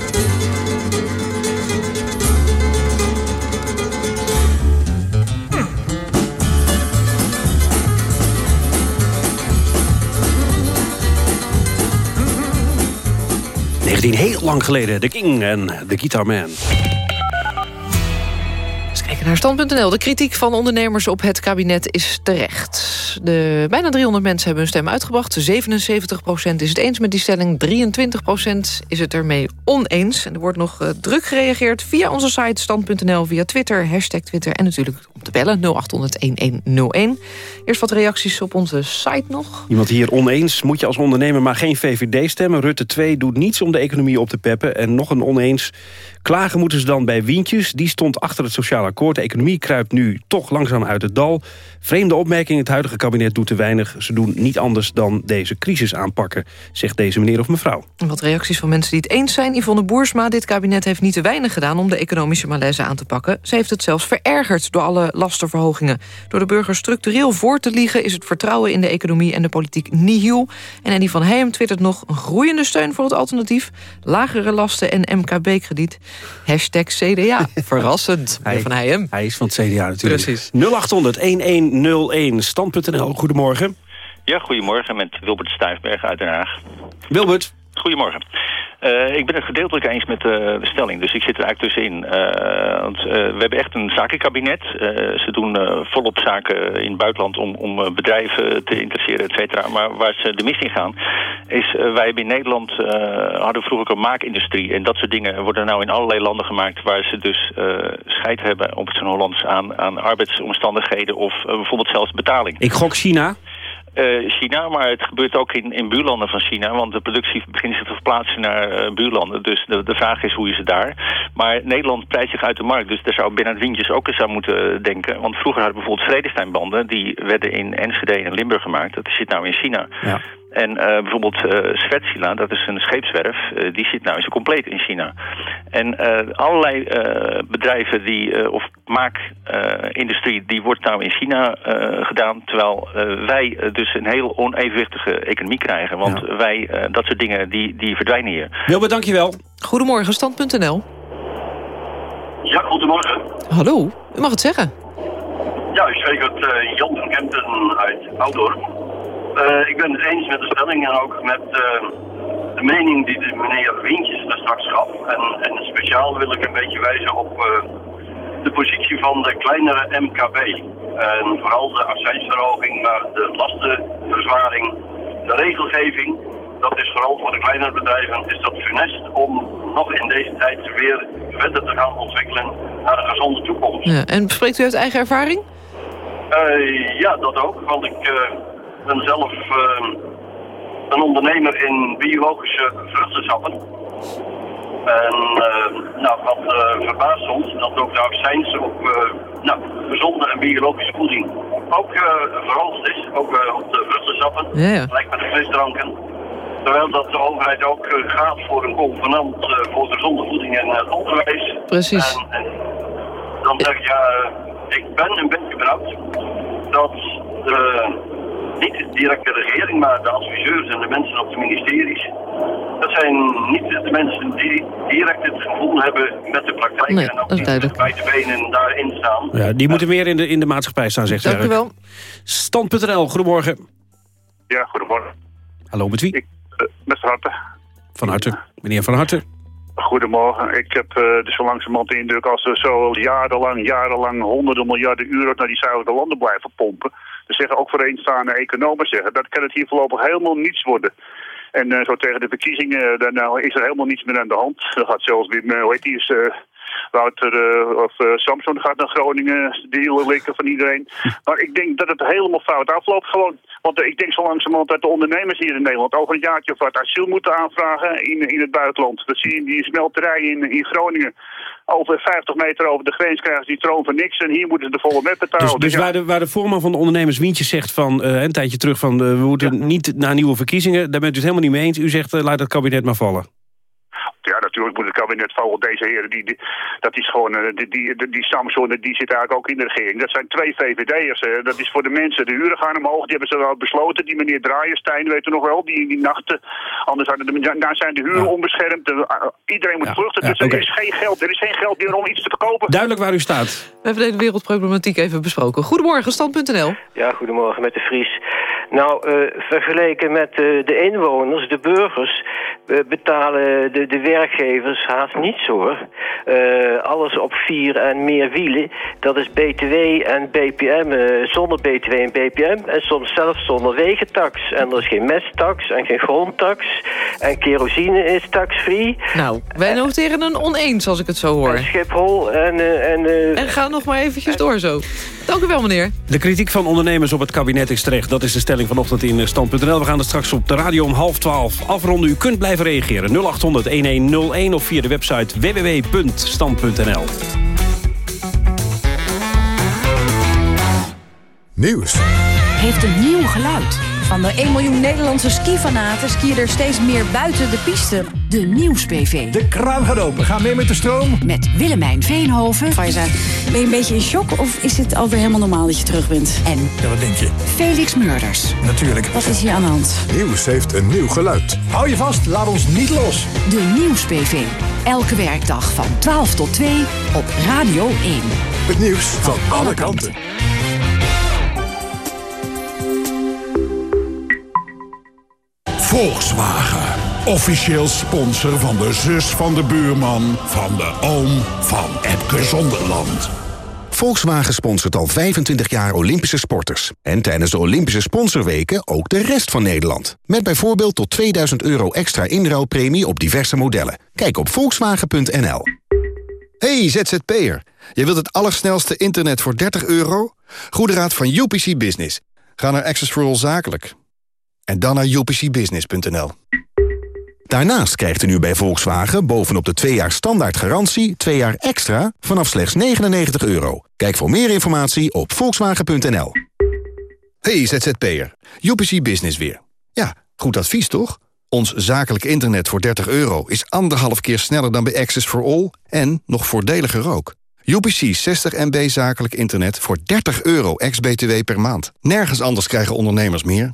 19 heel lang geleden, The King en The Guitar Man. Eens kijken naar stand.nl. De kritiek van ondernemers op het kabinet is terecht. De bijna 300 mensen hebben hun stem uitgebracht. 77% is het eens met die stelling. 23% is het ermee oneens. En er wordt nog uh, druk gereageerd via onze site stand.nl... via Twitter, hashtag Twitter en natuurlijk om te bellen 0800-1101. Eerst wat reacties op onze site nog. Iemand hier oneens. Moet je als ondernemer maar geen VVD stemmen. Rutte 2 doet niets om de economie op te peppen. En nog een oneens. Klagen moeten ze dan bij Wientjes. Die stond achter het sociaal akkoord. De economie kruipt nu toch langzaam uit het dal. Vreemde opmerking, het huidige kabinet doet te weinig. Ze doen niet anders dan deze crisis aanpakken, zegt deze meneer of mevrouw. Wat reacties van mensen die het eens zijn. Yvonne Boersma, dit kabinet heeft niet te weinig gedaan... om de economische malaise aan te pakken. Ze heeft het zelfs verergerd door alle lastenverhogingen. Door de burgers structureel voor te liegen... is het vertrouwen in de economie en de politiek nihil. En Eddie van Heijem twittert nog... een groeiende steun voor het alternatief. Lagere lasten en MKB-krediet. Hashtag CDA. Verrassend, hij, van Heijem. Hij is van het CDA natuurlijk. Precies. 0800-1101, stand.nl. Goedemorgen. Ja, goedemorgen met Wilbert Stuifberg uit Den Haag. Wilbert. Goedemorgen. Uh, ik ben het gedeeltelijk eens met de stelling, dus ik zit er eigenlijk tussenin. Uh, want we hebben echt een zakenkabinet. ze doen volop zaken in het buitenland om, om bedrijven te interesseren, et cetera. Maar waar ze de mis in gaan, is wij hebben in Nederland hadden vroeger een maakindustrie. En dat soort dingen worden nou in allerlei landen gemaakt waar ze dus scheid hebben, op het Hollands, aan, aan arbeidsomstandigheden of bijvoorbeeld zelfs betaling. Ik gok China. Uh, China, maar het gebeurt ook in, in buurlanden van China. Want de productie begint zich te verplaatsen naar uh, buurlanden. Dus de, de vraag is hoe is het daar. Maar Nederland prijst zich uit de markt. Dus daar zou Bernard Wintjes ook eens aan moeten denken. Want vroeger hadden we bijvoorbeeld Vredesteinbanden. Die werden in Enschede en Limburg gemaakt. Dat zit nou in China. Ja. En uh, bijvoorbeeld uh, Svetsila, dat is een scheepswerf, uh, die zit nou eens compleet in China. En allerlei bedrijven die, of maakindustrie, die wordt nou in China gedaan. Terwijl wij dus een heel onevenwichtige economie krijgen. Want ja. wij, dat soort dingen, die, die verdwijnen hier. Wilbert, dankjewel. Goedemorgen, stand.nl. Ja, goedemorgen. Hallo, u mag het zeggen. Ja, ik spreek uit Jan van Kempen uit Oudorp. Uh, ik ben het eens met de stelling en ook met uh, de mening die de meneer Wientjes daar straks gaf. En, en speciaal wil ik een beetje wijzen op eh, de positie van de kleinere MKB. En vooral de accijnsverhoging, maar de lastenverzwaring, de regelgeving. Dat is vooral voor de kleinere bedrijven is dat funest om nog in deze tijd weer verder te gaan ontwikkelen naar een gezonde toekomst. Ja, en spreekt u uit eigen ervaring? Eh, ja, dat ook. Want ik eh, ben zelf eh, een ondernemer in biologische vruchtensappen. En eh, nou, wat eh, verbaast ons dat ook de accijns op eh, nou, gezonde en biologische voeding ook eh, verhoogd is. Ook op de vruchtensappen, gelijk met de frisdranken. Terwijl dat de overheid ook gaat voor een convenant voor gezonde voeding en het onderwijs. Precies. En, en dan zeg ik, ja, ik ben een beetje benauwd dat de, niet direct de regering, maar de adviseurs en de mensen op de ministeries, dat zijn niet de mensen die direct het gevoel hebben met de praktijk Nee, en ook dat is niet duidelijk. bij de benen daarin staan. Ja, die moeten meer in de, in de maatschappij staan, zegt Dank u wel. Stand.nl, goedemorgen. Ja, goedemorgen. Hallo, met wie? Eh, met van harte. Van harte. Meneer Van Harte. Goedemorgen. Ik heb uh, dus zo langzamerhand de indruk als we zo jarenlang, jarenlang honderden miljarden euro naar die zuidelijke landen blijven pompen. Zeggen ook vooreenstaande economen zeggen, dat kan het hier voorlopig helemaal niets worden. En uh, zo tegen de verkiezingen, dan nou, is er helemaal niets meer aan de hand. Dan gaat zelfs weer, uh, hoe heet is, Wouter uh, of uh, Samson gaat naar Groningen dealen likken van iedereen. Maar ik denk dat het helemaal fout afloopt gewoon. Want uh, ik denk zo langzamerhand dat de ondernemers hier in Nederland over een jaartje of wat asiel moeten aanvragen in, in het buitenland. Dat zie je in die smelterij in, in Groningen. Over 50 meter over de grens krijgen ze die troon van niks en hier moeten ze de volle met betalen. Dus, dus ja. waar, de, waar de voorman van de ondernemers Wientjes zegt van uh, een tijdje terug van uh, we moeten ja. niet naar nieuwe verkiezingen, daar bent u het helemaal niet mee eens. U zegt uh, laat het kabinet maar vallen. Ja, natuurlijk moet het kabinet volgens deze heren, die, die, dat is gewoon, uh, die, die, die, die Samson, die zit eigenlijk ook in de regering. Dat zijn twee VVD'ers, uh, dat is voor de mensen. De huren gaan omhoog, die hebben ze wel besloten. Die meneer Draaienstein, weet u nog wel, die, die nachten, anders hadden de, daar zijn de huren ja. onbeschermd. Uh, iedereen moet ja. vluchten, dus ja, okay. er is geen geld. Er is geen geld meer om iets te verkopen. Duidelijk waar u staat. We hebben de wereldproblematiek even besproken. Goedemorgen, stand.nl. Ja, goedemorgen met de Vries. Nou, uh, vergeleken met uh, de inwoners, de burgers, uh, betalen de, de werkgevers haast niets hoor. alles op vier en meer wielen, dat is BTW en BPM, zonder BTW en BPM. En soms zelfs zonder wegentax. En er is geen mesttax en geen grondtax. En kerosine is tax-free. Nou, wij noteren een oneens als ik het zo hoor. En Schiphol en... en, en ga nog maar eventjes en, door zo. Dank u wel, meneer. De kritiek van ondernemers op het kabinet is terecht. Dat is de stelling vanochtend in stand.nl. We gaan er straks op de radio om half twaalf afronden. U kunt blijven reageren. 0800-1101 of via de website www.stand.nl. Nieuws. Heeft een nieuw geluid. Van de 1 miljoen Nederlandse skifanaten skiën er steeds meer buiten de piste. De Nieuws-PV. De kraan gaat open. Ga mee met de stroom. Met Willemijn Veenhoven. Faiza, ben je een beetje in shock of is het alweer helemaal normaal dat je terug bent? En ja, wat denk je? Felix Murders. Natuurlijk. Wat is hier aan de hand? Nieuws heeft een nieuw geluid. Hou je vast, laat ons niet los. De Nieuws-PV. Elke werkdag van 12 tot 2 op Radio 1. Het nieuws van, van alle kanten. kanten. Volkswagen. Officieel sponsor van de zus van de buurman... van de oom van Epke Zonderland. Volkswagen sponsort al 25 jaar Olympische sporters. En tijdens de Olympische sponsorweken ook de rest van Nederland. Met bijvoorbeeld tot 2000 euro extra inruilpremie op diverse modellen. Kijk op volkswagen.nl. Hey ZZP'er, je wilt het allersnelste internet voor 30 euro? Goede raad van UPC Business. Ga naar Access for All Zakelijk. En dan naar upcbusiness.nl. Daarnaast krijgt u nu bij Volkswagen bovenop de 2 jaar standaard garantie... 2 jaar extra vanaf slechts 99 euro. Kijk voor meer informatie op volkswagen.nl. Hey ZZP'er, UPC Business weer. Ja, goed advies toch? Ons zakelijk internet voor 30 euro is anderhalf keer sneller dan bij Access for All... en nog voordeliger ook. UPC 60 MB zakelijk internet voor 30 euro ex-BTW per maand. Nergens anders krijgen ondernemers meer.